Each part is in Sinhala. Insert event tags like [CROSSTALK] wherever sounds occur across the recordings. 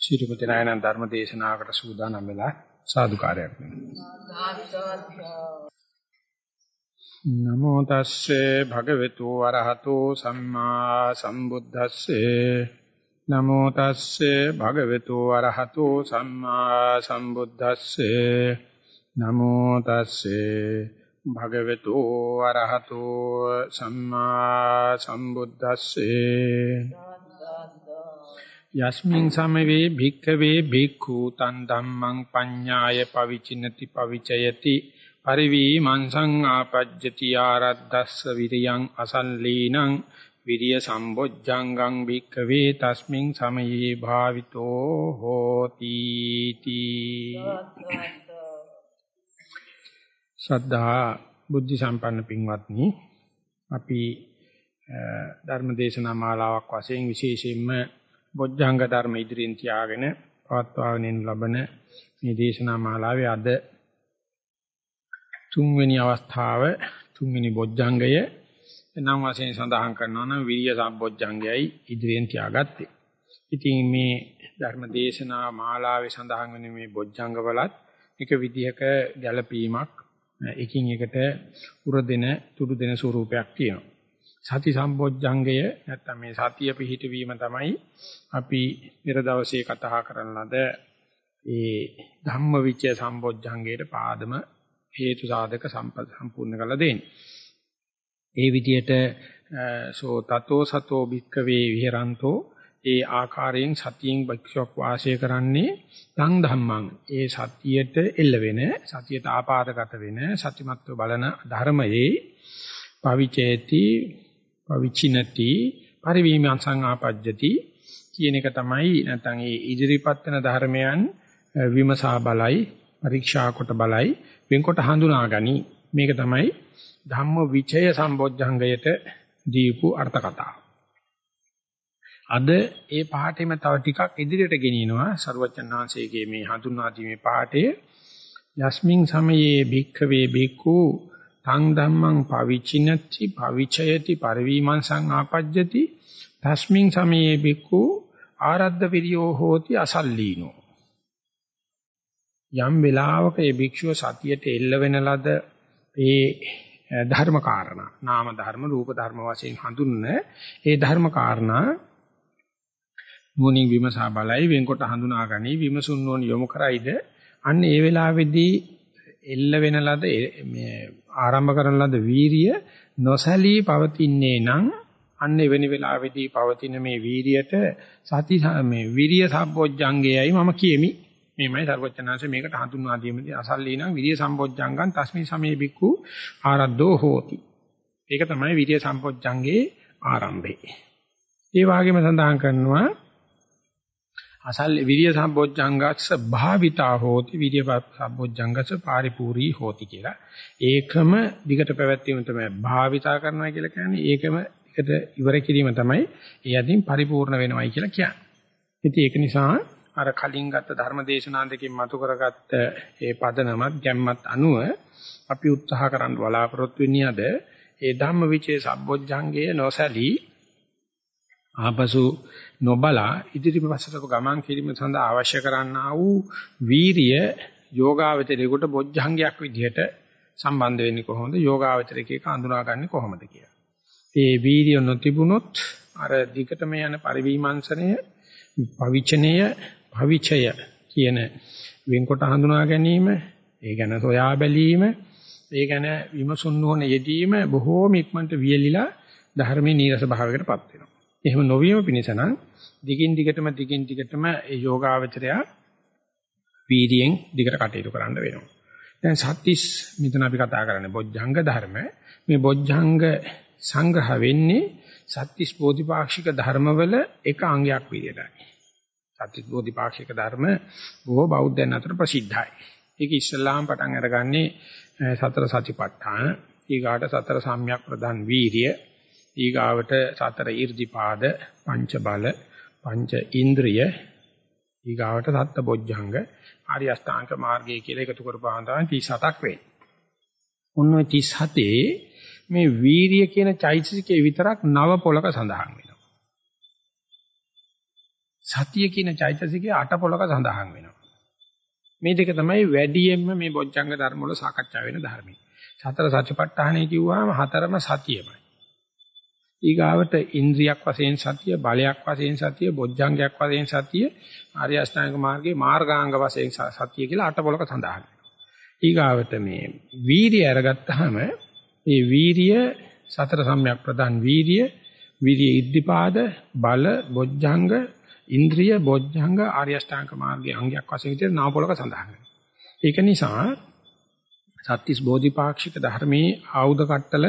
ශිරුපති නායන ධර්ම දේශනාවකට සූදානම් වෙලා සාදුකාරයක් නමෝ තස්සේ භගවතු වරහතෝ සම්මා සම්බුද්දස්සේ. නමෝ තස්සේ භගවතු වරහතෝ සම්මා සම්බුද්දස්සේ. නමෝ තස්සේ භගවතු වරහතෝ සම්මා සම්බුද්දස්සේ. යස්මින් සමවේ භික්ඛවේ භික්ඛු තන් ධම්මං පඤ්ඤාය පවිචිනති පවිචයති පරිවී මංසං ආපජ්ජති ආරද්දස්ස විරියං අසල්ලීනං විරිය සම්බොජ්ජංගං භික්ඛවේ තස්මින් සමයේ භාවිතෝ හෝති තී ශ්‍රද්ධා බුද්ධ සම්පන්න පින්වත්නි අපි ධර්ම දේශනා මාලාවක් වශයෙන් විශේෂයෙන්ම බොජ්ජංග ධර්ම ඉදිරියෙන් තියාගෙන පවත්වාගෙන ලබන මේ දේශනා මාලාවේ අද තුන්වෙනි අවස්ථාව තුන්වෙනි බොජ්ජංගය නම් වශයෙන් සඳහන් කරනවා නම් විරිය සම්බොජ්ජංගයයි ඉදිරියෙන් තියාගත්තේ. ඉතින් මේ ධර්ම දේශනා මාලාවේ සඳහන් වෙන මේ බොජ්ජංගවලත් එක විදිහක ගැළපීමක් එකින් එකට උර දෙන තුරු දෙන ස්වරූපයක් තියෙනවා. සති සම්බොජ්ජංගය නැත්තම් මේ සතිය පිහිටවීම තමයි අපි පෙර දවසේ කතා කරන ලද ඒ ධම්මවිචය සම්බොජ්ජංගයට පාදම හේතු සාධක සම්පූර්ණ කරලා දෙන්නේ. ඒ විදිහට සෝ තතෝ සතෝ භික්කවේ විහෙරන්තෝ ඒ ආකාරයෙන් සතියෙන් භක්ෂක් වාසය කරන්නේ තං ධම්මං ඒ සතියට එල්ල වෙන සතියට ආපාදගත වෙන සතිමත්ව බලන ධර්මයේ පවිචේති පවිචිනති පරිවීමං සංආපජ්ජති කියන එක තමයි නැත්නම් ඒ ඉදිරිපත් වෙන ධර්මයන් විමසා බලයි පරීක්ෂා කොට බලයි වෙන්කොට හඳුනා ගනි. මේක තමයි ධම්ම විචය සම්බොජ්ජංගයට දීපු අර්ථ කතාව. අද ඒ පාඩේම තව ටිකක් ඉදිරියට ගෙනියනවා. ਸਰවචන්නාංශයේ මේ හඳුන්වා දීමේ පාඩය යස්මින් සමයේ භික්ඛවේ භික්ඛු තං ධම්මං පවිචිනති පවිචයති පරිවීමං සංආපජ්ජති තස්මින් සමයේ බික්ඛු ආරද්ධ විරියෝ හෝති අසල්ලීනෝ. යම් වෙලාවක ඒ භික්ෂුව සතියට එල්ල වෙන ලද ඒ ධර්ම කාරණා නාම ධර්ම රූප ධර්ම වශයෙන් හඳුන්වන ඒ ධර්ම කාරණා නුවණින් විමසා බලයි වෙන්කොට හඳුනා ගනි විමසුන් නොන යොමු කරයිද? අන්න ඒ වෙලාවේදී එල්ල වෙන ලද මේ ආරම්භ කරන ලද වීරිය නොසලී පවතින්නේ නම් අන්න එවැනි වෙලාවේදී පවතින මේ වීරියට සති මේ විරිය සම්බොජ්ජංගයයි මම කියමි. මේමයි සර්වචනාංශ මේකට හඳුන්වා දීමේදී අසල්ලීනම් විරිය සම්බොජ්ජංගං තස්මි සමේ බික්කු ආරද්ධෝ හෝති. ඒක තමයි විරිය සම්බොජ්ජංගේ ආරම්භය. ඒ වගේම සඳහන් කරනවා අසල් විරිය සම්බොජ්ජංගස්ස භාවිතා හෝති විරිය සම්බොජ්ජංගස්ස පාරිපූර්ණී හෝති කියලා. ඒකම දිගට පැවැත්වීම තමයි භාවිතා කරනවා කියලා කියන්නේ. ඒකම එකට ඉවර කිරීම තමයි ඒ අදින් පරිපූර්ණ වෙනවයි කියලා කියන්නේ. ඉතින් ඒක නිසා අර කලින් ගත්ත ධර්ම දේශනා දෙකෙන් මතු කරගත්ත ඒ පදනමත් ගැම්මත් අනුව අපි උත්සාහ කරන්න බලාපොරොත්තු වෙන්නේ අද ඒ ධම්මවිචේ සම්බොජ්ජංගයේ නොසලී ආපසු නොබලා ඉදිරිපසට ගමන් කිරීම සඳහා අවශ්‍ය කරන්නා වූ වීරිය යෝගාවචරයේකට බොජ්ජංගයක් විදිහට සම්බන්ධ වෙන්නේ කොහොමද යෝගාවචරයේක අඳුනාගන්නේ කොහොමද කියලා. ඒ වීරිය නොතිබුණොත් අර දිගටම යන පරිවිමංශනය පවිචනය භවිචය කියන වෙන්කොට හඳුනා ගැනීම ඒ ගැන සොයා බැලීම ඒ ගැන විමසුන් නොවන යෙදීම බොහෝම ඉක්මනට වියලිලා ධර්මයේ නීරස භාවයකටපත් වෙනවා. එහෙම නොවීම පිණිස නම් දිගින් දිගටම දිගින් දිගටම ඒ යෝගාවචරය වීර්යයෙන් දිගට කටයුතු කරන්න වෙනවා. දැන් සත්‍තිස් මෙතන අපි කතා කරන්නේ බොජ්ජංග ධර්ම. මේ බොජ්ජංග සංග්‍රහ වෙන්නේ සත්‍තිස් බෝධිපාක්ෂික ධර්මවල එක අංගයක් විදියටයි. සත්‍තිස් බෝධිපාක්ෂික ධර්ම බොහෝ බෞද්ධයන් අතර ප්‍රසිද්ධයි. ඒක ඉස්ලාම් පටන් අරගන්නේ සතර සතිපට්ඨාන, ඊගාට සතර සම්‍යක් ප්‍රදාන් වීරිය, ඊගාවට සතර 이르දිපාද පංච බල පංච ඉන්ද්‍රිය ඊගාවට සත්ත බොජ්ජංග ආර්ය අෂ්ටාංග මාර්ගය කියලා එකතු කරපුවාම තමයි 37ක් වෙන්නේ. ඔන්න ඔය 37 මේ වීරිය කියන චෛතසිකයේ විතරක් නව පොලක සඳහන් වෙනවා. සතිය කියන චෛතසිකයේ අට පොලක සඳහන් වෙනවා. මේ දෙක තමයි වැඩියෙන්ම මේ බොජ්ජංග ධර්ම වල සාකච්ඡා වෙන ධර්මයි. සතර සතිපට්ඨානය කිව්වහම හතරම සතියමයි. ඊගාවට ඉන්ද්‍රියක් වශයෙන් සතිය, බලයක් වශයෙන් සතිය, බොජ්ජංගයක් වශයෙන් සතිය, ආර්ය අෂ්ටාංග මාර්ගයේ මාර්ගාංග වශයෙන් සතිය කියලා අට පොලක සඳහන් වෙනවා. ඊගාවට මේ වීරිය අරගත්තාම මේ වීරිය සතර සම්‍යක් ප්‍රදාන් වීරිය, වීරිය ඉද්ධිපාද, බල, බොජ්ජංග, ඉන්ද්‍රිය, බොජ්ජංග ආර්ය අෂ්ටාංග මාර්ගයේ අංගයක් වශයෙන් විතර නාම පොලක සඳහන් වෙනවා. ඒක නිසා සත්‍තිස් බෝධිපාක්ෂික ධර්මයේ ආයුධ කට්ටල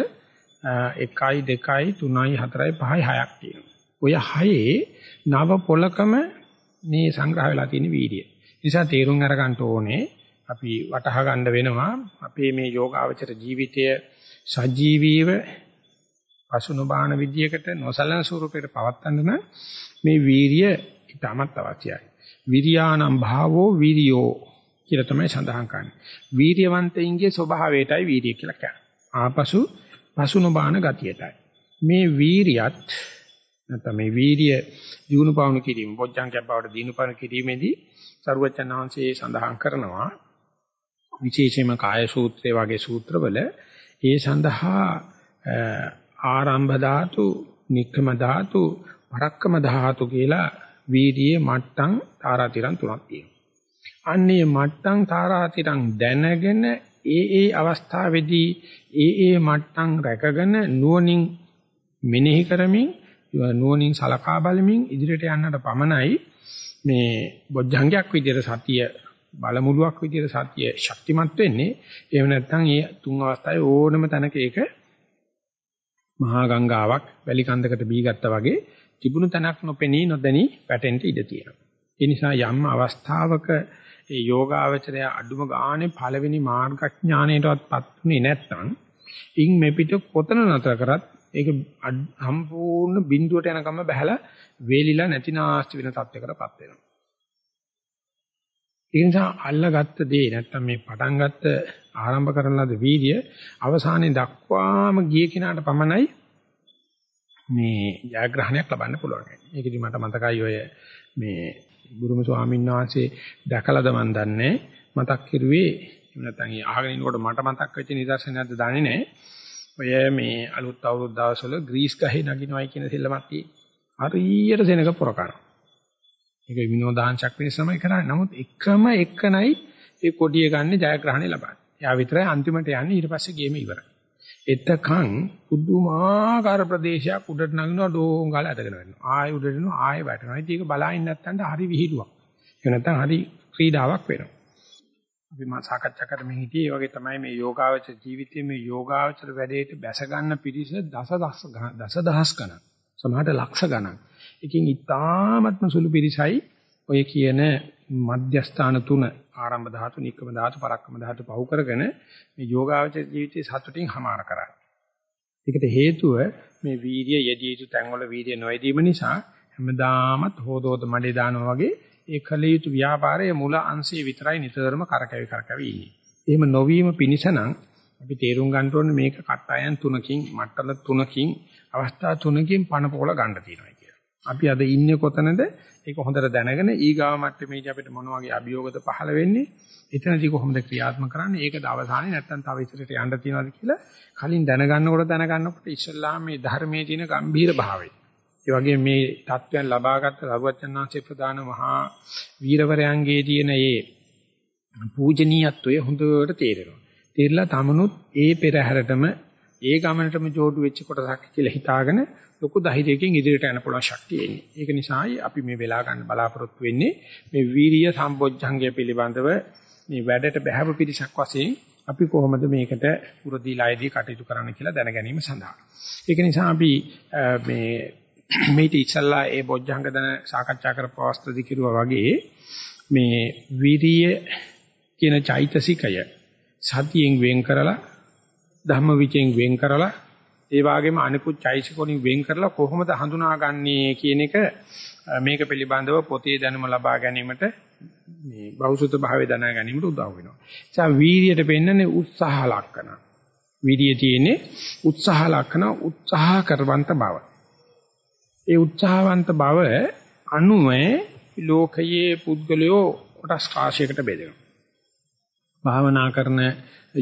1යි 2යි 3යි 4යි 5යි 6ක් තියෙනවා. ඔය හයේ නව පොලකම මේ සංග්‍රහ වෙලා තියෙන වීර්යය. නිසා තේරුම් අරගන්න ඕනේ අපි වටහා ගන්න වෙනවා අපේ මේ යෝගාවචර ජීවිතය සජීවීව පසුනුබාන විද්‍යයකට නොසලන ස්වරූපයකට පවත්වන්න නම් මේ වීර්ය ඉතාමත් අවශ්‍යයි. විරියානම් භාවෝ විරියෝ කියලා තමයි සඳහන් කරන්නේ. වීර්යවන්තයින්ගේ ස්වභාවයටයි වීර්ය කියලා කියන්නේ. ආපසු පසුනුබාන ගතියටයි. මේ වීරියත් නැත්නම් මේ වීරිය දිනු පවණු කිරීම, බොජ්ජංගයක් බවට දිනු පවණු කිරීමේදී සරුවචනාංශයේ සඳහන් කරනවා විශේෂයෙන්ම කාය සූත්‍රය වගේ සූත්‍රවල ඒ සඳහා ආරම්භ ධාතු, නික්කම ධාතු, පරක්කම ධාතු කියලා වීර්යයේ මට්ටම් තාරාතිරම් තුනක් තියෙනවා. අන්නේ මට්ටම් තාරාතිරම් දැනගෙන ඒ ඒ අවස්ථාවේදී ඒ ඒ මට්ටම් රැකගෙන නුවණින් මෙනෙහි කරමින් නුවණින් සලකා බලමින් ඉදිරියට යන්නට පමණයි මේ බොජ්ජංගයක් විදිහට සතිය බලමුලුවක් විදිහට සතිය ශක්තිමත් වෙන්නේ එහෙම නැත්නම් මේ තුන් අවස්ථාවේ ඕනම තැනක ඒක මහා ගංගාවක් වැලි කන්දකට බීගත්තා වගේ තිබුණු තැනක් නොපෙනී නොදැනී වැටෙන්න ඉඩ තියෙනවා. ඒ නිසා යම් අවස්ථාවක ඒ යෝගාවචරය අඩුම ගානේ පළවෙනි මාර්ගඥාණයටවත්පත් උනේ නැත්නම් ඉන් මෙපිට කොතන නතර කරත් ඒක සම්පූර්ණ බිඳුවට යනකම බහැලා වේලිලා නැතිනාස්ති වෙන තත්යකටපත් වෙනවා. ඒ නිසා අල්ලගත්ත දේ නැත්තම් මේ පටන් ගත්ත ආරම්භ කරන ලද වීර්ය අවසානයේ දක්වාම ගිය කෙනාට පමණයි මේ ජයග්‍රහණයක් ලබන්න පුළුවන්. ඒකෙදි මට මතකයි ඔය මේ බුරුම ස්වාමීන් වහන්සේ දැකලාද මන් දන්නේ මතක් කිරුවේ එහෙම නැත්නම් ඒ අහගෙන ඉනකොට මට මතක් වෙච්ච නිදර්ශනයක්ද දන්නේ නැහැ. ඔය මේ අලුත් අවුරුදු දවස්වල ග්‍රීස් ගහේ නගිනවයි කියන සෙල්ලමක් තියෙන්නේ. හරියට සෙනඟ පොර කරනවා. ඒක විනෝදාංශයක් වෙනස තමයි කරන්නේ. නමුත් එකම එකනයි ඒ කොඩිය ගන්න ජයග්‍රහණය ලබන්නේ. එයා විතරයි අන්තිමට යන්නේ ඊට පස්සේ ගේම ඉවරයි. එතකන් පුදුමාකාර ප්‍රදේශයක් උඩට නගිනවා ඩෝංගල ඇදගෙන වෙනවා. ආයෙ උඩට යනවා ආයෙ වැටෙනවා. ඉතින් ඒක බලාගෙන නැත්තඳ හරි විහිළුවක්. ඒක නැත්තම් හරි ක්‍රීඩාවක් වෙනවා. අපි මා සාකච්ඡා කරමින් හිටියේ ඒ වගේ තමයි මේ යෝගාවචර ජීවිතයේ මේ යෝගාවචර වැඩේට බැස ගන්න පිරිස දසදහස් දසදහස් ගණන්. සමහරට ලක්ෂ ගණන්. එකකින් ඉතාමත්ම සුළු පිරිසයි ඔය කියන මධ්‍යස්ථාන තුන ආරම්භ ධාතු, නික්කම ධාතු, පරක්කම ධාතු පහු කරගෙන මේ යෝගාවචර ජීවිතයේ සතුටින් හමාර කරන්නේ. ඒකට හේතුව මේ වීර්ය යෙදී යුතු තැන්වල වීර්ය නොයදීම නිසා හැමදාමත් හොදෝද මඩේ දානවා වගේ ඒ කල යුතු ව්‍යාපාරයේ මුල අංශයේ විතරයි නිතරම කරකැවි කරකැවි ඉන්නේ. එහෙම නොවීම පිණිස නම් අපි තේරුම් ගන්න ඕනේ මේක කට්ටයන් තුනකින් මට්ටල තුනකින් අවස්ථා තුනකින් පණ පොළ ගන්න තියෙනවා කියලා. අපි අද ඉන්නේ කොතනද? ඒක හොඳට දැනගෙන ඊගාව මට්ටමේදී අපිට මොන වගේ අභියෝගද පහළ වෙන්නේ? එතනදී කොහොමද ක්‍රියාත්මක කරන්නේ? ඒකද අවසානයේ නැත්තම් තව ඉස්සරට යන්න තියනවාද කියලා කලින් දැනගන්නකොට දැනගන්නකොට ඉස්සල්ලාම මේ ධර්මයේ තියෙන ගැඹීර භාවය. ඒ වගේ මේ தත්වයන් ලබාගත් රඝුවචනාංශේ ප්‍රදාන මහා වීරවරයන්ගේ තියෙන ඒ පූජනීයත්වය හොඳට තේරෙනවා. තේරලා තමනුත් ඒ පෙරහැරටම ඒ ගමනටම ජෝඩු වෙච්ච කොටසක් කියලා හිතාගෙන ලොකු ධෛර්යයෙන් ඉදිරියට යන්න පුළුවන් ශක්තිය එන්නේ. ඒක නිසායි අපි මේ වෙලා ගන්න බලාපොරොත්තු වෙන්නේ මේ වීරිය සම්බොජ්ජංගය පිළිබඳව මේ වැඩට බහැව පිරිසක් වශයෙන් අපි කොහොමද මේකට උරදීලායේදී කටයුතු කරන්න කියලා දැන ගැනීම සඳහා. ඒක නිසා අපි මේ මේටි ඉස්සල්ලා ඒ බොජ්ජංග දන සාකච්ඡා කරපු අවස්ථාවේදී කිරුවා වගේ මේ විරිය කියන චෛතසිකය සතියෙන් වෙන් කරලා ධම්මවිචයෙන් වෙන් කරලා ඒ වගේම අනිකුත් චෛතසිකෝණින් වෙන් කරලා කොහොමද හඳුනාගන්නේ කියන එක මේක පිළිබඳව පොතේ දැනුම ලබා ගැනීමට මේ බෞසුත භාවය දැනා ගැනීමට උදව් වෙනවා. ඒ නිසා වීර්යයට පෙන්වන්නේ උත්සාහ ලක්ෂණ. වීර්යය තියෙන්නේ උත්සාහ ලක්ෂණ උත්සාහ කරවන්ත බව. ඒ උත්සාහවන්ත බව අනුවේ ලෝකයේ පුද්ගලයෝ කොටස් කාශයකට බෙදෙනවා. භාවනා කරන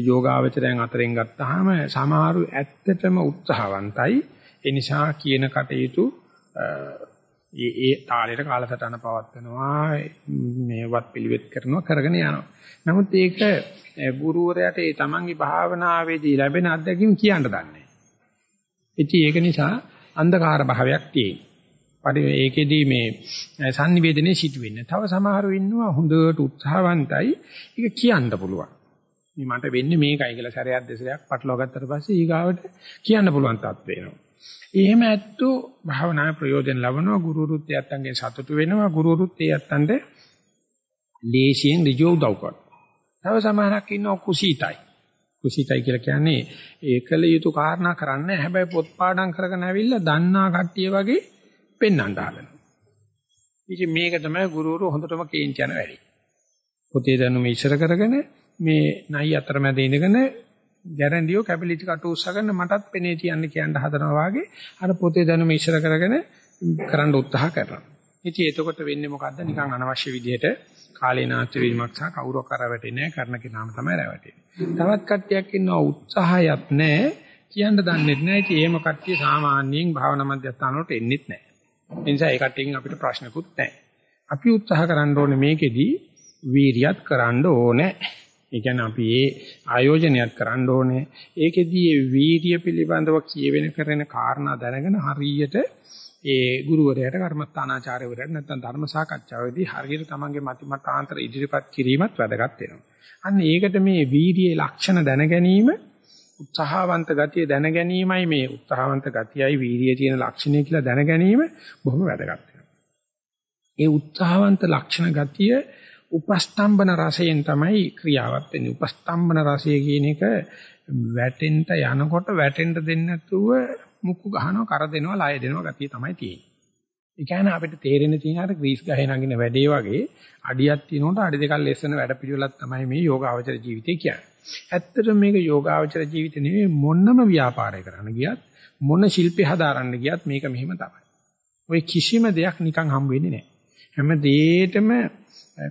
යෝගාවචරයන් අතරින් ගත්තාම සමහරු ඇත්තටම උත්සාහවන්තයි. ඒ නිසා කියන කටයුතු ඒ ඒ තාලෙට කාලසටහන පවත්වනවා මේවත් පිළිවෙත් කරනවා කරගෙන යනවා. නමුත් ඒක ගුරුවරයාට ඒ තමන්ගේ භාවනාවේදී ලැබෙන අත්දැකීම් කියන්න දන්නේ නැහැ. ඒක නිසා අන්ධකාර භාවයක් තියෙනවා. පරි ඒකෙදී මේ sannivedanaye සිටු වෙන්නේ. තව සමහරව ඉන්නවා හොඳට උත්සාහවන්තයි. ඒක කියන්න පුළුවන්. මේ මට වෙන්නේ මේකයි කියලා සැරයක් දෙසරයක් පටලවා ගත්තට පස්සේ ඊගාවට කියන්න පුළුවන් තත් වෙනවා. එහෙම ඇත්තෝ භාවනාවේ ප්‍රයෝජන ලබනවා ගුරුරුත් යත්තන්ගෙන් සතුටු වෙනවා ගුරුරුත් යත්තන්ට ලේසියෙන් ඍජු උදව් කරනවා. තව සමහරක් ඉන්නවා කුසීතයි. කුසීතයි කියලා කියන්නේ ඒකල යුතු කාරණා කරන්නේ හැබැයි පොත් පාඩම් කරගෙන ඇවිල්ලා දන්නා කට්ටිය වගේ පෙන්වන්න හදනවා. ඉතින් මේක තමයි ගුරුවරු හොඳටම කේන්ති යන වැඩි. පොතේ දැනුම ඉස්සර කරගෙන මේ නයි අතරමැද ඉඳගෙන ගැරන්ඩියෝ කැපිලිටි කට උස්සගෙන මටත් පෙනේ තියන්න කියන්න හදනවා වාගේ අර පොතේ දැනුම ඉස්සර කරගෙන කරන්න උත්සාහ කරනවා. ඉතින් එතකොට වෙන්නේ මොකද්ද? නිකන් අනවශ්‍ය විදිහට කාලේ නාස්ති වීමක් සහ කවුරක් කර වැටෙන්නේ නැහැ කරන කෙනාම තමයි රැවටෙන්නේ. තවත් කට්ටියක් ඉන්නවා උත්සාහයක් නැහැ කියන්න දන්නේ නැහැ. ඉතින් එහෙම කට්ටිය සාමාන්‍යයෙන් භාවනා මධ්‍යස්ථාන වලට එන්නෙත් නැහැ. ඒ නිසා ඒ කට්ටියකින් අපිට ප්‍රශ්නකුත් නැහැ. අපි උත්සාහ කරන්න ඕනේ මේකෙදි වීරියත් කරන්න ඕනේ. ඒ කියන්නේ අපි ඒ ආයෝජනයත් කරන්න ඕනේ. ඒකෙදී ඒ වීර්ය පිළිබඳව කියවෙන කරන කාරණා දැනගෙන හරියට ඒ ගුරුවරයාට කර්මස්ථානාචාර්යවරයාට නැත්නම් ධර්ම සාකච්ඡාවේදී හරියට තමන්ගේ මතිමතාන්තර ඉදිරිපත් කිරීමත් වැදගත් වෙනවා. අන්න ඒකට මේ වීර්යයේ ලක්ෂණ දැන ගැනීම උත්සාහවන්ත ගතිය දැන ගැනීමයි මේ උත්සාහවන්ත ගතියයි වීර්යයේ තියෙන ලක්ෂණය කියලා දැන ගැනීම බොහොම වැදගත් ඒ උත්සාහවන්ත ලක්ෂණ ගතිය උපස්තම්බන රසයෙන් තමයි ක්‍රියාවත් වෙන්නේ. උපස්තම්බන රසය කියන එක වැටෙන්න යනකොට වැටෙන්න දෙන්නේ නැතුව මුක්කු ගහනවා, කර දෙනවා, ලය දෙනවා ගතිය තමයි තියෙන්නේ. ඒ කියන්නේ අපිට තේරෙන්න තියෙන අර ග්‍රීස් ගහේ නගින වැඩේ වගේ අඩියක් තියෙනකොට අඩි දෙකක් ලෙස්සන වැඩ පිළිවෙලක් තමයි මේ යෝගාවචර ජීවිතය කියන්නේ. ඇත්තටම මේක යෝගාවචර ජීවිත නෙවෙයි මොනම ව්‍යාපාරය කරන්න ගියත් මොන ශිල්පේ හදාරන්න ගියත් මේක මෙහෙම තමයි. ඔය කිසිම දෙයක් නිකන් හම් වෙන්නේ නැහැ. හැම දෙයකම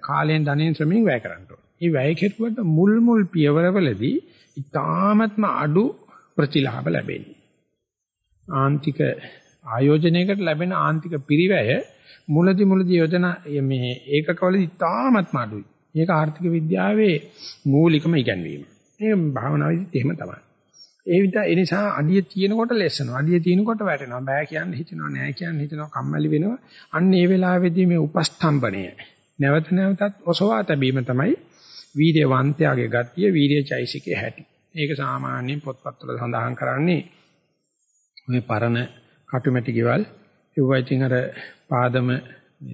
කාලයෙන් ධනෙන් ශ්‍රමයෙන් වැය කරන්න ඕනේ. මේ වැය කෙරුවට මුල් මුල් පියවරවලදී ඉතාමත්ම අඩු ප්‍රතිලාභ ලැබෙන්නේ. ආන්තික ආයෝජනයකට ලැබෙන ආන්තික පිරිවැය මුලදි මුලදි යෝජනා මේ ඒකකවලදී ඉතාමත්ම අඩුයි. මේක ආර්ථික විද්‍යාවේ මූලිකම ඉගැන්වීම. මේ භාවනාවේදීත් එහෙම තමයි. ඒ විදිහ ඒ නිසා අඩිය තියෙනකොට ලෙස්සනවා. අඩිය තියෙනකොට වැටෙනවා. බෑ කියන්න හිතෙනවා, නෑ කියන්න හිතෙනවා, කම්මැලි වෙනවා. අන්න ඒ වෙලාවේදී මේ උපස්තම්බණය නැවත නැවතත් ඔසවා තැබීම තමයි වීර්යවන්තයාගේ ගතිය, වීර්යචෛසිකේ හැටි. ඒක සාමාන්‍යයෙන් පොත්පත්වල සඳහන් කරන්නේ මේ පරණ කටුමැටි ගෙවල් ඒවා ඉතින් අර පාදම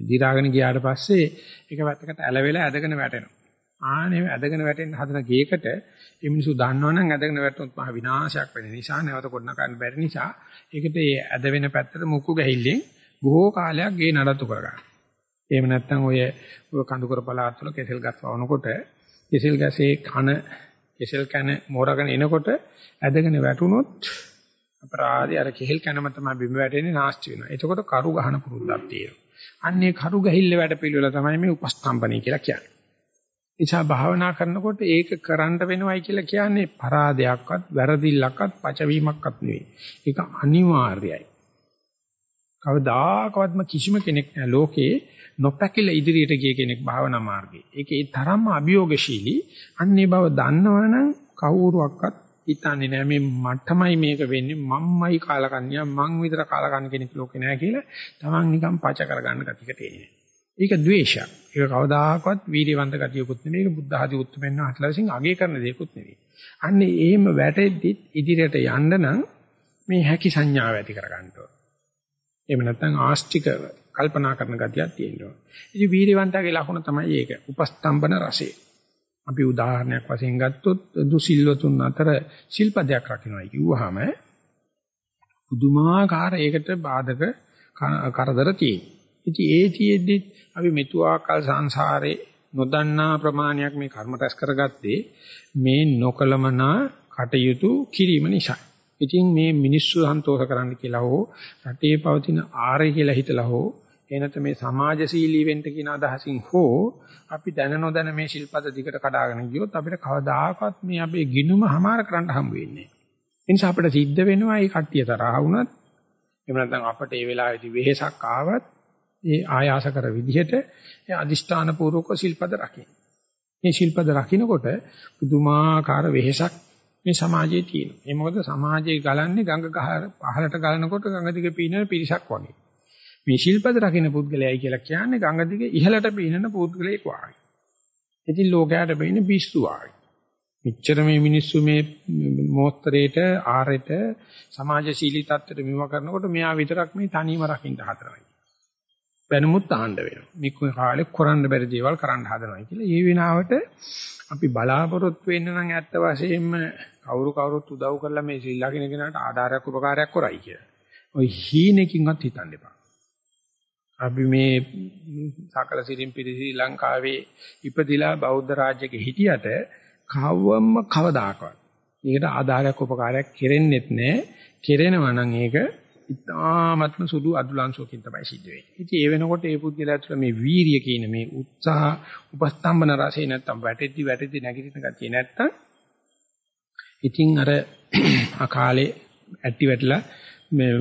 දිරාගෙන ගියාට පස්සේ ඒක වැත්තකට ඇලවෙලා ඇදගෙන වැටෙනවා. ආනේ ඇදගෙන වැටෙන්න හදන ගේකට මේ මිනිස්සු දන්නවනම් ඇදගෙන වැටුනොත් මහ විනාශයක් වෙන නිසා නැවත කොට නකන්න බැරි නිසා ඒකට ඒ ඇද වෙන පැත්තට මුක්කු ගහිල්ලෙන් බොහෝ කාලයක් ගේ නඩත්තු කරගන්න. එහෙම නැත්නම් ඔය ඔය කඳුකර පළාත්වල කෙසෙල් ගස් වවනකොට කෙසෙල් ගසේ කන කෙසෙල් කන මෝරගෙන එනකොට ඇදගෙන වැටුනොත් අපරාධي අර කෙහෙල් කනම තමයි බිම වැටෙන්නේ නාස්ති වෙනවා. එතකොට කරු ගහන පුරුද්දක් තියෙනවා. අන්නේ කරු ගහිල්ල වැඩ පිළිවෙල තමයි මේ උපස්තම්බනේ කියලා කියන්නේ. නිසා භාවනා කරනකොට ඒක කරන්න වෙනවයි කියලා කියන්නේ පරාදයක්වත් වැරදිල්ලක්වත් පචවීමක්වත් නෙවෙයි. ඒක අනිවාර්යයි. කවදාකවත්ම කිසිම කෙනෙක් නැහැ ලෝකේ නොපැකිල ඉදිරියට ගිය කෙනෙක් භාවනා මාර්ගේ. ඒකේ තරම්ම අභියෝගශීලී. අන්නේ බව දන්නවනම් කවුරුවක්වත් හිතන්නේ නැහැ මේ මටමයි මේක වෙන්නේ මම්මයි කාලකන්ණියා මං විතර කාලකන්ණ කෙනෙක් ලෝකේ නැහැ කියලා තමන් නිකන් පච කරගන්න ගතියකට එන්නේ. ඒක ද්වේෂයක්. ඒක කවදාකවත් වීර්යවන්ත ගතියකුත් නෙමෙයි. ඒක බුද්ධ ආදී උත්තරෙන්න අట్లසින් අගේ කරන දෙයක්ුත් නෙමෙයි. අන්නේ එහෙම වැටෙද්දි ඉදිරියට යන්න නම් මේ හැකි සංඥාව ඇති කරගන්න ඕන. එහෙම නැත්නම් ආස්තිකව කල්පනා කරන ගතියක් තියෙනවා. ඉතින් වීර්යවන්තගේ ලක්ෂණ තමයි ඒක. උපස්තම්බන රසය. අපි උදාහරණයක් වශයෙන් ගත්තොත් දුසිල්වතුන් අතර ශිල්පදයක් රකින්නයි කිව්වහම පුදුමාකාර ඒකට බාධක කරදර තියෙනවා. ඉතින් ඒ තියෙද්දි අපි මෙතුආකල් සංසාරේ නොදන්නා ප්‍රමාණයක් මේ කර්ම රැස් කරගත්තේ මේ නොකලමනා කටයුතු කිරීම නිසා. ඉතින් මේ මිනිස්සු සන්තෝෂ කරන්න කියලා හෝ රටේ පවතින ආරය කියලා හිතලා හෝ එනත මේ සමාජශීලී වෙන්න කියන අදහසින් හෝ අපි දැන නොදැන මේ ශිල්පද දිකට කඩාගෙන ගියොත් අපිට කවදාකවත් මේ අපේ ගිනුම හමාර කරන්න හම්බ වෙන්නේ නැහැ. ඒ නිසා අපිට සිද්ධ වෙනවා මේ කට්ටිය තරහ වුණත් එහෙම නැත්නම් අපිට මේ වෙලාවේදී වෙහෙසක් ආවත් ඒ ආයාස කර විදිහට ඒ අදිෂ්ඨාන පූර්වක ශිල්පද රකින්න. මේ ශිල්පද රකින්නකොට පුදුමාකාර වෙහෙසක් මේ සමාජයේ තියෙනවා. ඒ මොකද සමාජයේ ගලන්නේ ගඟ ගහ පහලට ගලනකොට ගඟ දිගේ පීනන පිරිසක් වගේ. මේ ශිල්පද රකින්න පුද්ගලයයි කියලා කියන්නේ ගඟ දිගේ ඉහළට පීනන පුද්ගලයෙක් වගේ. ඉතින් ලෝකයට බයින පිස්සු වගේ. මෙච්චර මේ මිනිස්සු මේ මොහොතරේට ආරෙට සමාජශීලී තත්ත්වෙට මෙව කරනකොට මෙයා විතරක් මේ තනියම රකින්න හදනවා. වෙනමුත් ආන්න වෙනවා. මේ කාලේ කරන්න බැරි දේවල් කරන්න හදනවා කියලා. ඒ විනාවට අපි බලාපොරොත්තු වෙන්න නම් ඇත්ත වශයෙන්ම කවුරු කවුරුත් උදව් කරලා මේ සිල්ලා කෙන කෙනාට ආධාරයක් උපකාරයක් කරයි කියලා. ඔය හීනකින්වත් හිතන්න එපා. අපි මේ සකල සිරින් පිරි ශ්‍රී ලංකාවේ ඉපදිලා බෞද්ධ රාජ්‍යයක හිටියට කවවම කවදාකවත්. ඒකට ආධාරයක් උපකාරයක් කෙරෙන්නෙත් නැහැ. කෙරෙනවා නම් ඒක ඉතාමත්ම සුදු අදුලංශෝකින් තමයි සිද්ධ වෙන්නේ. ඉතින් ඒ වෙනකොට ඒ පුද්ගලයා තුළ මේ වීරිය කියන මේ උත්සාහ උපස්තම්බන රසය නැත්තම් වැටෙද්දි වැටෙද්දි නැගිටින ගතිය නැත්තම් ඉතින් අර [CLEARS THROAT] අකාලේ ඇටි වැටලා මේ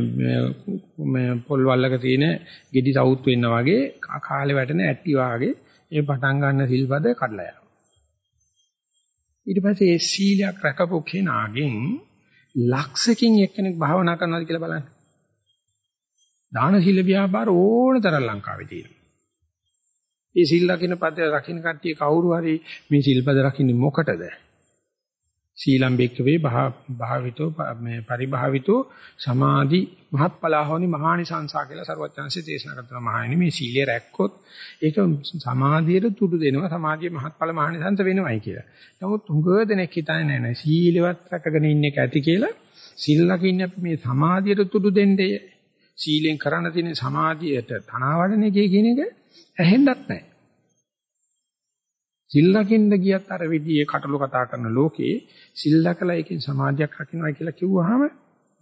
මේ පොල් වල්ලක තියෙන ගෙඩි සවුත් වෙන්න වගේ අකාලේ වැටෙන ඇටි වාගේ ඒ පටන් ගන්න සිල්පද කඩලා යනවා. ඊට පස්සේ ඒ සීලයක් රැකපු කෙනාගෙන් ලක්ෂකින් එක්කෙනෙක් භාවනා කරනවාද කියලා බලන්න. දාන සීල ව්‍යාපාර ඕන තරම් ලංකාවේ තියෙනවා. මේ සීල් රකින්න පද රකින්න කට්ටිය කවුරු හරි මේ සීල්පද රකින්නේ මොකටද? සීලම් බෙක්කවේ භාවිතෝ මේ පරිභාවිතෝ සමාධි මහත්ඵලහෝනි මහානිසංසා කියලා සර්වඥාන්සේ දේශනා කරනවා මහණෙනි මේ සීලය රැක්කොත් ඒක සමාධියට තුඩු දෙනවා සමාධිය මහත්ඵල මහානිසංස වෙනවයි කියලා. නමුත් උඟ දෙනෙක් හිතන්නේ නැහැ නේ සීලවත් රැකගෙන ඉන්න එක ඇති කියලා සීල් රකින්න මේ සමාධියට තුඩු දෙන්නේ සීලෙන් කරන්න තියෙන සමාධියට තනවාඩන එකේ කියන එක ඇහෙන්නත් නැහැ. සිල් ලකින්න ගියත් අර විදිහේ කටළු කතා කරන ලෝකේ සිල් ලකලා එකකින් සමාධියක් රකින්නයි කියලා කිව්වහම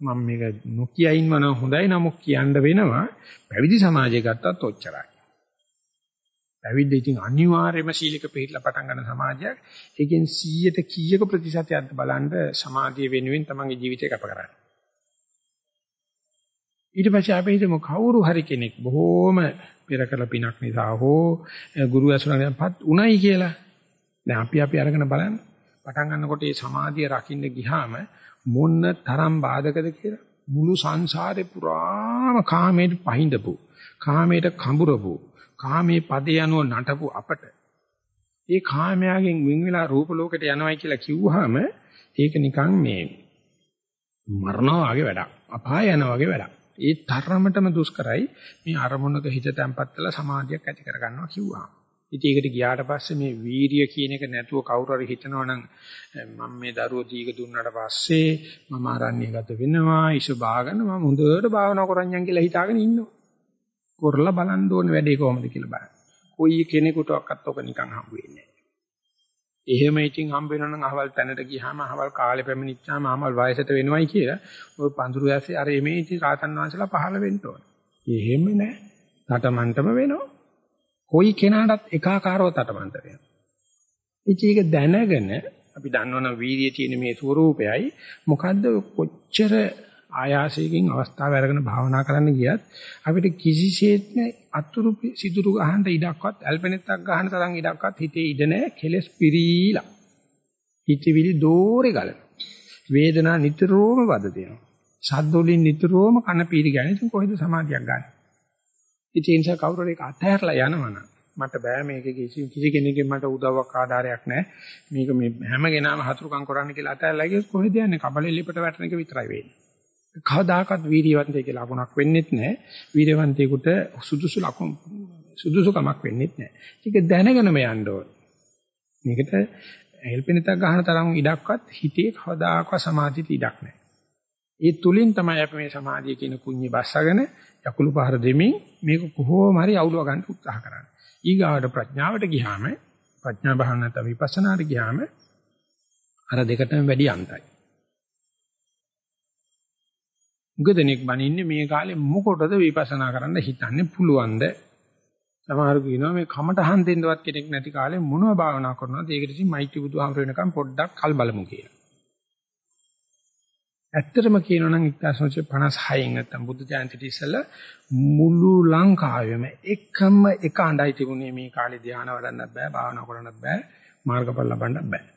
මම මේක නොකියින්ම නම් හොඳයි නමුත් කියන්න වෙනවා පැවිදි සමාජය ගත්තත් ඔච්චරයි. පැවිද්ද ඉතින් අනිවාර්යයෙන්ම සීලික පිළිපදලා පටන් ගන්න සමාජයක්. ඒකෙන් 100ට කීයක ප්‍රතිශතයක්ද බලන්න සමාධිය වෙනුවෙන් තමන්ගේ ජීවිතය කැප කරන්නේ. ඊට පස්සේ අපි හිතමු කවුරු හරි කෙනෙක් බොහෝම පෙර කළ පිනක් නිසා හෝ ගුරු ඇසුරෙන්පත් උණයි කියලා. දැන් අපි අපි අරගෙන බලන්න. පටන් ගන්නකොට මේ සමාධිය රකින්න ගියාම මොන්න තරම් බාධකද කියලා. මුළු සංසාරේ පුරාම කාමයට පහඳපු, කාමයට කඹරපු, කාමයේ පදේ යනුව නටපු අපට ඒ කාමයාගෙන් වෙන් වෙලා රූප ලෝකයට යනවයි කියලා කිව්වහම ඒක නිකන් මේ මරනවා වගේ වැඩක්. අපාය යනවා වගේ වැඩක්. ඒ තරමටම දුෂ්කරයි මේ අරමුණක හිත තැම්පත් කරලා සමාධියක් ඇති කරගන්නවා කිව්වා. ඉතින් ඒකට ගියාට පස්සේ මේ වීරිය කියන එක නැතුව කවුරු හරි හිතනවා නම් මම මේ දරුවෝ දීක දුන්නාට පස්සේ මම ආරණ්‍ය ගත වෙනවා ඉෂ බාගන්න මම හොඳට භාවනා කරන්නම් කියලා හිතාගෙන ඉන්නවා. කරලා බලන්න ඕනේ වැඩේ කොහොමද කියලා බලන්න. කොයි කෙනෙකුටවත් ඔක නිකන් හම්බ වෙන්නේ එහෙම ඉතින් හම්බ වෙනවනම් අහවල් තැනට ගියාම අහවල් කාලේ පැමිණිච්චාම අහවල් වයසට වෙනවයි කියලා ඔය පඳුරු ඇස්සේ අර එමේ ඉතින් රාතන් වහන්සේලා පහළ වෙන්න ඕන. එහෙම නෑ. තටමන්ටම වෙනවා. කොයි කෙනාටත් එකාකාරව තටමන්ට වෙනවා. ඉතින් ඒක දැනගෙන අපි දන්නවනම් වීර්යය තියෙන මේ ස්වરૂපයයි මොකද්ද කොච්චර ආයාසයෙන් අවස්ථාව අරගෙන භාවනා කරන්න ගියත් අපිට කිසිසේත්ම අතුරු සිදුරු ගහන්න ඉඩක්වත් ඇල්පෙනෙත්තක් ගහන්න තරම් ඉඩක්වත් හිතේ ඉඩ නැහැ කෙලස් පිරීලා. හිතවිලි දෝරේ ගලන. වේදනා නිතරම වද දෙනවා. ශබ්ද වලින් නිතරම කන පීරි ගන්න. ඉතින් කොහෙද සමාධියක් ගන්න? ඉතින් ඒ නිසා කවුරු හරි ඒක අතහැරලා යනවනම් මට බෑ මේක කිසි කිසි කෙනෙක්ගෙන් මට උදව්වක් ආධාරයක් නැහැ. මේක මේ හැම කෙනාම හතුරුකම් කරන්න කියලා අතහැරලා ගියොත් කොහෙද යන්නේ? කබලෙ ලිපට වැටෙන එක විතරයි වෙන්නේ. කවදාකවත් වීර්යවන්තය කියලා ලකුණක් වෙන්නේත් නැහැ. වීර්යවන්තයෙකුට සුදුසු ලකුණු සුදුසුකමක් වෙන්නේත් නැහැ. ඒක දැනගෙනම යන්න ඕන. මේකට හෙල්පෙනිතක් ගන්න තරම් ඉඩක්වත් හිතේ කවදාකවත් සමාධියට ඉඩක් නැහැ. ඒ තුලින් තමයි අපි මේ සමාධිය කියන කුඤ්ඤි බස්සගෙන යකුළු පහර දෙමින් මේක කොහොම හරි අවුලව ගන්න උත්සාහ කරන්නේ. ඊගාවට ප්‍රඥාවට ගියාම ප්‍රඥා භාවනාවට විපස්සනාට ගියාම අර දෙකටම වැඩි අන්තයි. උගදෙනෙක් බනින්නේ මේ කාලේ මොකටද විපස්සනා කරන්න හිතන්නේ පුළුවන්ද? සමහරු කියනවා මේ කමටහන් දෙන්නවත් කෙනෙක් නැති කාලේ මොනව භාවනා කරනවද? ඒකට ඉතින් මෛත්‍රී බුදුහාමර වෙනකම් පොඩ්ඩක් කල් බලමු කියලා. ඇත්තටම කියනවා නම් 1956 නැත්තම් බුද්ධ ජයන්තිට ඉස්සෙල්ලා මුළු ලංකාවෙම එකම එක අඬයි තිබුණේ මේ කාලේ ධ්‍යාන වඩන්නත් බෑ භාවනා කරන්නත් බෑ මාර්ගඵල ලබන්නත් බෑ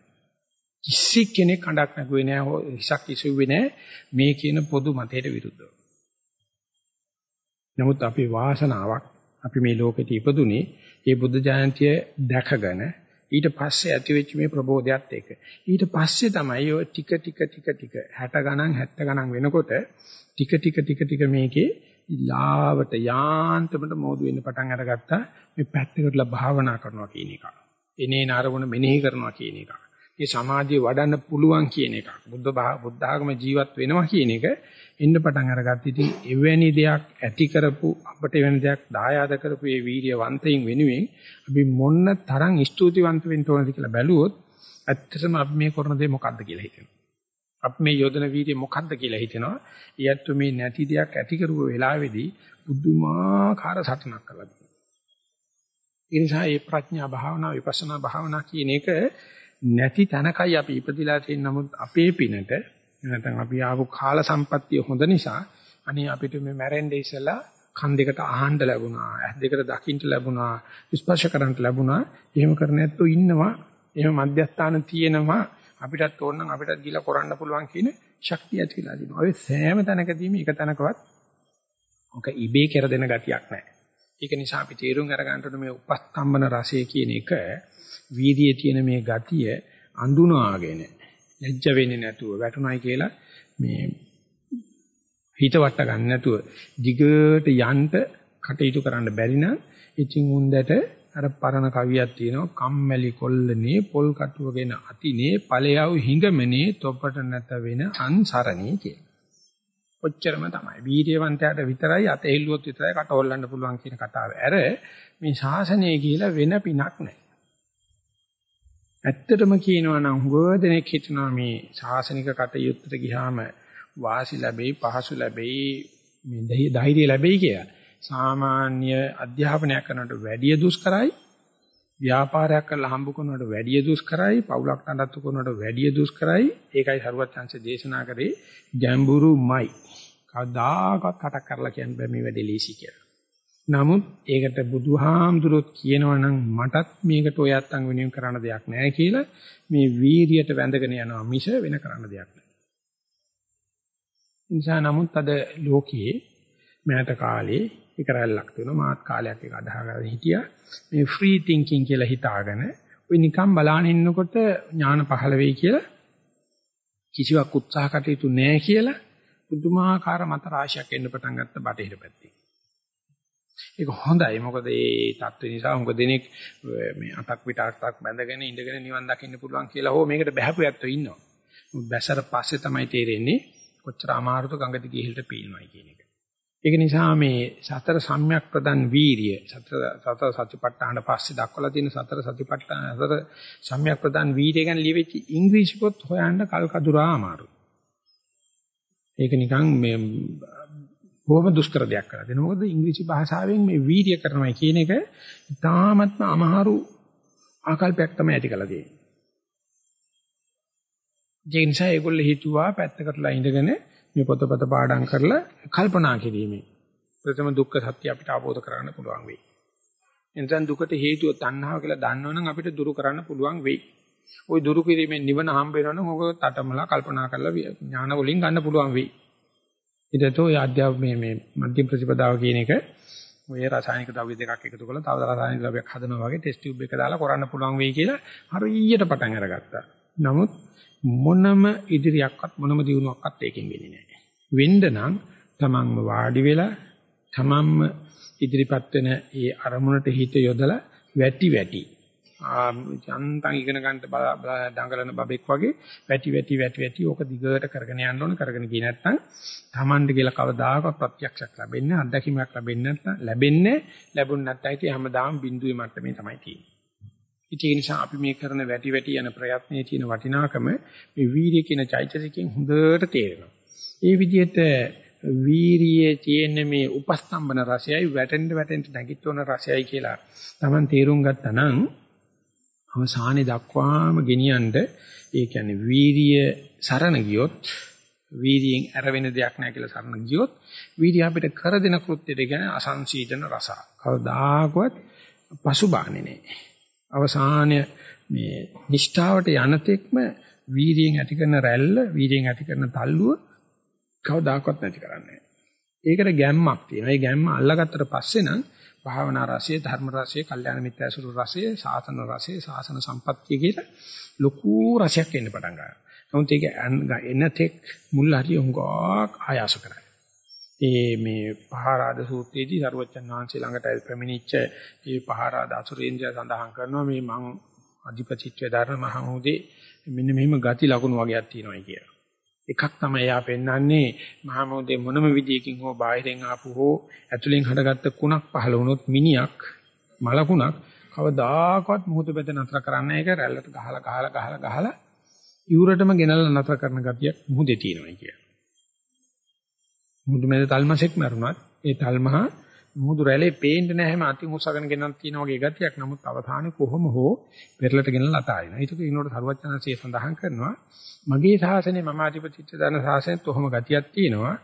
කිසි කෙනෙක් අඬක් නැගුවේ නෑ හිසක් ඉසුවේ නෑ මේ කියන පොදු මතයට විරුද්ධව නමුත් අපේ වාසනාවක් අපි මේ ලෝකෙට ඉපදුනේ ඒ බුද්ධ ජයන්තිය දැකගෙන ඊට පස්සේ ඇති වෙච්ච මේ ප්‍රබෝධයත් එක්ක. ඊට පස්සේ තමයි ඔය ටික ටික ටික ටික 60 ගණන් 70 ගණන් වෙනකොට ටික ටික ටික ටික මේකේ ලාවට යාන්තමට මෝදු වෙන්න පටන් අරගත්තා මේ පැත්තකටලා භාවනා කරනවා කියන එක. එනේන අරමුණ මෙනෙහි කරනවා කියන එක. මේ සමාධිය වඩන්න පුළුවන් කියන එක. බුද්ධ බුද්ධ ආගම ජීවත් වෙනවා කියන එක එන්න පටන් අරගත්ත. ඉතින් එවැනි දෙයක් ඇති කරපු අපිට වෙන දෙයක් දායාද කරපු මේ වීර්යවන්තයින් වෙනුවෙන් අපි මොන්න තරම් ස්තුතිවන්ත වෙන්න ඕනද කියලා බැලුවොත් ඇත්තටම අපි මේ කරන දේ මොකද්ද කියලා හිතෙනවා. අපි මේ යොදන වීර්ය මොකද්ද කියලා හිතෙනවා. ඊයත් මේ නැති දෙයක් ඇති කරුව වෙලාවේදී බුදුමාකාර සටනක් කරලා තියෙනවා. ඒ නිසා මේ ප්‍රඥා භාවනා විපස්සනා භාවනා කියන එක නැති තැනකයි අපි ඉපදිලා තියෙන නමුත් අපේ පිනට නැත්නම් අපි ආපු කාල සම්පත්තිය හොඳ නිසා අනේ අපිට මේ මැරෙන්නේ ඉස්සලා කන් දෙකට අහන්න ලැබුණා ඇස් දෙකට දකින්න ලැබුණා ස්පර්ශ කරන්න ලැබුණා. එහෙම කර නැත්තෝ ඉන්නවා. එහෙම මධ්‍යස්ථාන තියෙනවා. අපිටත් ඕනනම් අපිටත් ගිලා කරන්න පුළුවන් කියන ශක්තිය ඇති වෙලා දිනවා ඔය සෑම තැනකදීම එක තැනකවත් ඔක ඉබේ කර දෙන ගතියක් නැහැ. ඒක නිසා අපි තේරුම් අරගන්න මේ උපස්තම්බන රසය කියන එක වීදියේ තියෙන මේ ගතිය අඳුනාගෙන ලැජ්ජ වෙන්නේ නැතුව වැටුණයි කියලා මේ හිත වට ගන්න නැතුව දිගට යන්න කටයුතු කරන්න බැරි නම් ඉතින් උන්දට අර පරණ කවියක් තියෙනවා කම්මැලි කොල්ලනේ පොල් කටුවගෙන අතිනේ ඵලයව හිඟමනේ තොපට නැත වෙන අන්සරණී කියලා. ඔච්චරම තමයි. වීර්යවන්තයාට විතරයි අත එල්ලුවොත් විතරයි කට හොල්ලන්න පුළුවන් කියන කතාව. අර මේ ශාසනය කියලා වෙන පිනක් නැහැ. ඇත්තටම කියනවා නම් හුඟවදෙනෙක් හිතනවා මේ ශාසනික කටයුත්තට ගියාම වාසි ලැබෙයි පහසු ලැබෙයි මේ ධෛර්යය ලැබෙයි කියලා. සාමාන්‍ය අධ්‍යාපනයක් කරනකොට වැඩි දුෂ්කරයි ව්‍යාපාරයක් කරලා හම්බ කරනකොට වැඩි දුෂ්කරයි පවුලක් නඩත්තු කරනකොට වැඩි දුෂ්කරයි. ඒකයි සරුවත් chance දේශනා කරේ ගැඹුරුමයි. කවදාකවත් කටක් කරලා කියන්න බෑ මේ වැඩේ ලීසි කියලා. නමුත් ඒකට බුදුහාමුදුරුවෝ කියනවනම් මටත් මේකට ඔය අත්තන් වෙනුවෙන් කරන්න දෙයක් නැහැ කියලා මේ වීරියට වැඳගෙන යනවා මිස වෙන කරන්න දෙයක් නැහැ. නිසා නමුත් අද ලෝකයේ මෑත කාලේ එක රැල්ලක් තියෙනවා මාත් කාලයක් එක අදහගෙන හිටියා මේ ෆ්‍රී තින්කින් කියලා හිතාගෙන ඔය නිකන් බලාගෙන ඉන්නකොට ඥාන පහළ වෙයි කියලා කිසිවක් උත්සාහ කටයුතු නැහැ කියලා පුදුමාකාර මත රාශියක් එන්න පටන් ගත්ත බටහිර පැත්තේ. ඒක හොඳයි. මොකද මේ தත්ත්ව නිසා උඟ දෙනෙක් මේ අතක් පිටක් බැඳගෙන ඉඳගෙන නිවන් දකින්න පුළුවන් කියලා හෝ මේකට බහැපු ඇත්තෝ ඉන්නවා. බැසර පස්සේ තමයි තේරෙන්නේ කොච්චර අමාරුද ගඟ දිගේ ඉහළට පීනවයි කියන එක. ඒක නිසා මේ සතර සම්‍යක් ප්‍රදන් වීරිය සතර සතර සතිපට්ඨාන පස්සේ දක්වලා තියෙන සතර සතිපට්ඨාන සතර සම්‍යක් ප්‍රදන් වීරිය ගැන ලියවිච්ච ඉංග්‍රීසි පොත් හොයන්න කල්කදුරා අමාරුයි. ඒක නිකන් මේ බොහොම දුෂ්කර දෙයක් කරලා දෙනවා. මොකද ඉංග්‍රීසි භාෂාවෙන් මේ වීර්ය කරනවා කියන එක ඉතාමත්ම අමහරු ආකල්පයක් තමයි ඇති කළා තියෙන්නේ. ඒ නිසා ඒගොල්ලෝ හිතුවා පැත්තකටලා ඉඳගෙන මේ පොතපත පාඩම් කරලා කල්පනා කිරීමේ ප්‍රථම දුක්ඛ සත්‍ය අපිට අවබෝධ කරගන්න පුළුවන් වෙයි. එනිසා දුකට හේතුව තණ්හාව කියලා දන්නවනම් අපිට දුරු කරන්න පුළුවන් වෙයි. ওই දුරු කිරීමෙන් නිවන හම්බ වෙනවනම් ඔබ තටමලා කල්පනා කරලා ඥාන වලින් ගන්න පුළුවන් වෙයි. ඊටතෝ ඔය අධ්‍යාප මේ මේ මධ්‍යම ප්‍රතිපදාව කියන එක ඔය රසායනික ද්‍රව්‍ය දෙකක් එකතු කරලා තව රසායනික ද්‍රව්‍යයක් හදනවා වගේ ටෙස්ට් ටියුබ් එක දාලා කරන්න පුළුවන් වෙයි කියලා හරියට පටන් අරගත්තා. නමුත් මොනම ඉදිරියක්වත් මොනම දියුණුවක්වත් ඒකෙන් වෙන්නේ නැහැ. වෙන්න නම් තමන්ම වාඩි වෙලා තමන්ම ඉදිරිපත් වෙන ඒ අරමුණට හිත යොදලා වැටි වැටි යන්තම් ඉගෙන ගන්නට දඟලන බබෙක් වගේ වැටි වැටි වැටි වැටි ඕක දිගට කරගෙන යන්න ඕන කරගෙන ගියේ නැත්නම් Tamande කියලා කවදාකවත් ප්‍රත්‍යක්ෂයක් ලැබෙන්නේ අත්දැකීමක් ලැබෙන්නේ නැත්නම් ලැබෙන්නේ ලැබුණ නැත්නම් ඉතින් හැමදාම බිඳුවේ මට්ටමේ තමයි තියෙන්නේ. ඒ නිසා අපි මේ කරන වැටි වැටි යන ප්‍රයත්නයේ තියෙන වටිනාකම මේ වීර්ය කියන චෛතසිකයෙන් හොඳට තේරෙනවා. ඒ විදිහට වීරියේ තියෙන මේ උපස්තම්බන රසයයි වැටෙන්න වැටෙන්න නැගිටවන රසයයි කියලා Taman තේරුම් ගත්තා නම් අවසානයේ දක්වාම ගෙනියන්න ඒ කියන්නේ වීරිය සරණ ගියොත් වීරියෙන් ඇර වෙන දෙයක් නැහැ කියලා සරණ ගියොත් වීරිය අපිට කර දෙන කෘත්‍යය ගැන අසංසීතන රස. කවදාකවත් පසුබාන්නේ නැහැ. අවසානයේ මේ නිෂ්ඨාවට යනතෙක්ම වීරියෙන් ඇති කරන රැල්ල, වීරියෙන් ඇති කරන තල්ලුව කවදාකවත් නැති කරන්නේ ඒකට ගැම්මක් තියෙනවා. ඒ ගැම්ම අල්ලගත්තට පස්සේ නම් භාවනා රසය, ධර්ම රසය, කල්යාණ මිත්‍යාසුරු රසය, සාසන රසය, සාසන සම්පත්තිය කියලා ලොකු රසයක් එන්න පටන් ගන්නවා. නමුත් ඒක එන තෙක් මුල් හරිය හුඟක් ආයාස කරයි. ඒ මේ පහරාද සූත්‍රයේදී සරුවච්චන් වහන්සේ ළඟට පැමිණිච්ච මේ පහරාද අසුරේන්ද්‍රය සඳහන් කරනවා මේ මං අධිපතිත්වය ධර්ම මහමුදේ මෙන්න මෙහිම ගති ලකුණු වගේක් තියෙනවා කියලා. එකක් තමයි එයා පෙන්වන්නේ මහමෝදේ මොනම විදියකින් හෝ බාහිරෙන් ආපු හෝ ඇතුලෙන් හටගත්ත කුණක් පහළ වුණොත් මිනියක් මලකුණක් කවදාකවත් මුහුද බෙද නතර කරන්න ඒක රැල්ලට ගහලා ගහලා ගහලා ගහලා ඉවුරටම ගෙනල්ලා නතර කරන ගතියක් මුහුදේ තියෙනවා කියලා. මුහුදු මැද තල්මසෙක් මරුණත් ඒ තල්මහා මුහුදු රැළේ පේන්නේ නැහැම අතින් උස්සගෙන ගෙනත් තියෙන වගේ ගතියක්. නමුත් අවසානයේ කොහොම හෝ පෙරලට ගෙනල්ලා අතාරිනවා. ඒක ඒනොට සරුවචනන්සේ සඳහන් කරනවා මගේ ශාසනය මම අධිපතිච්ච දන ශාසනයත් කොහොම ගතියක් තියෙනවා.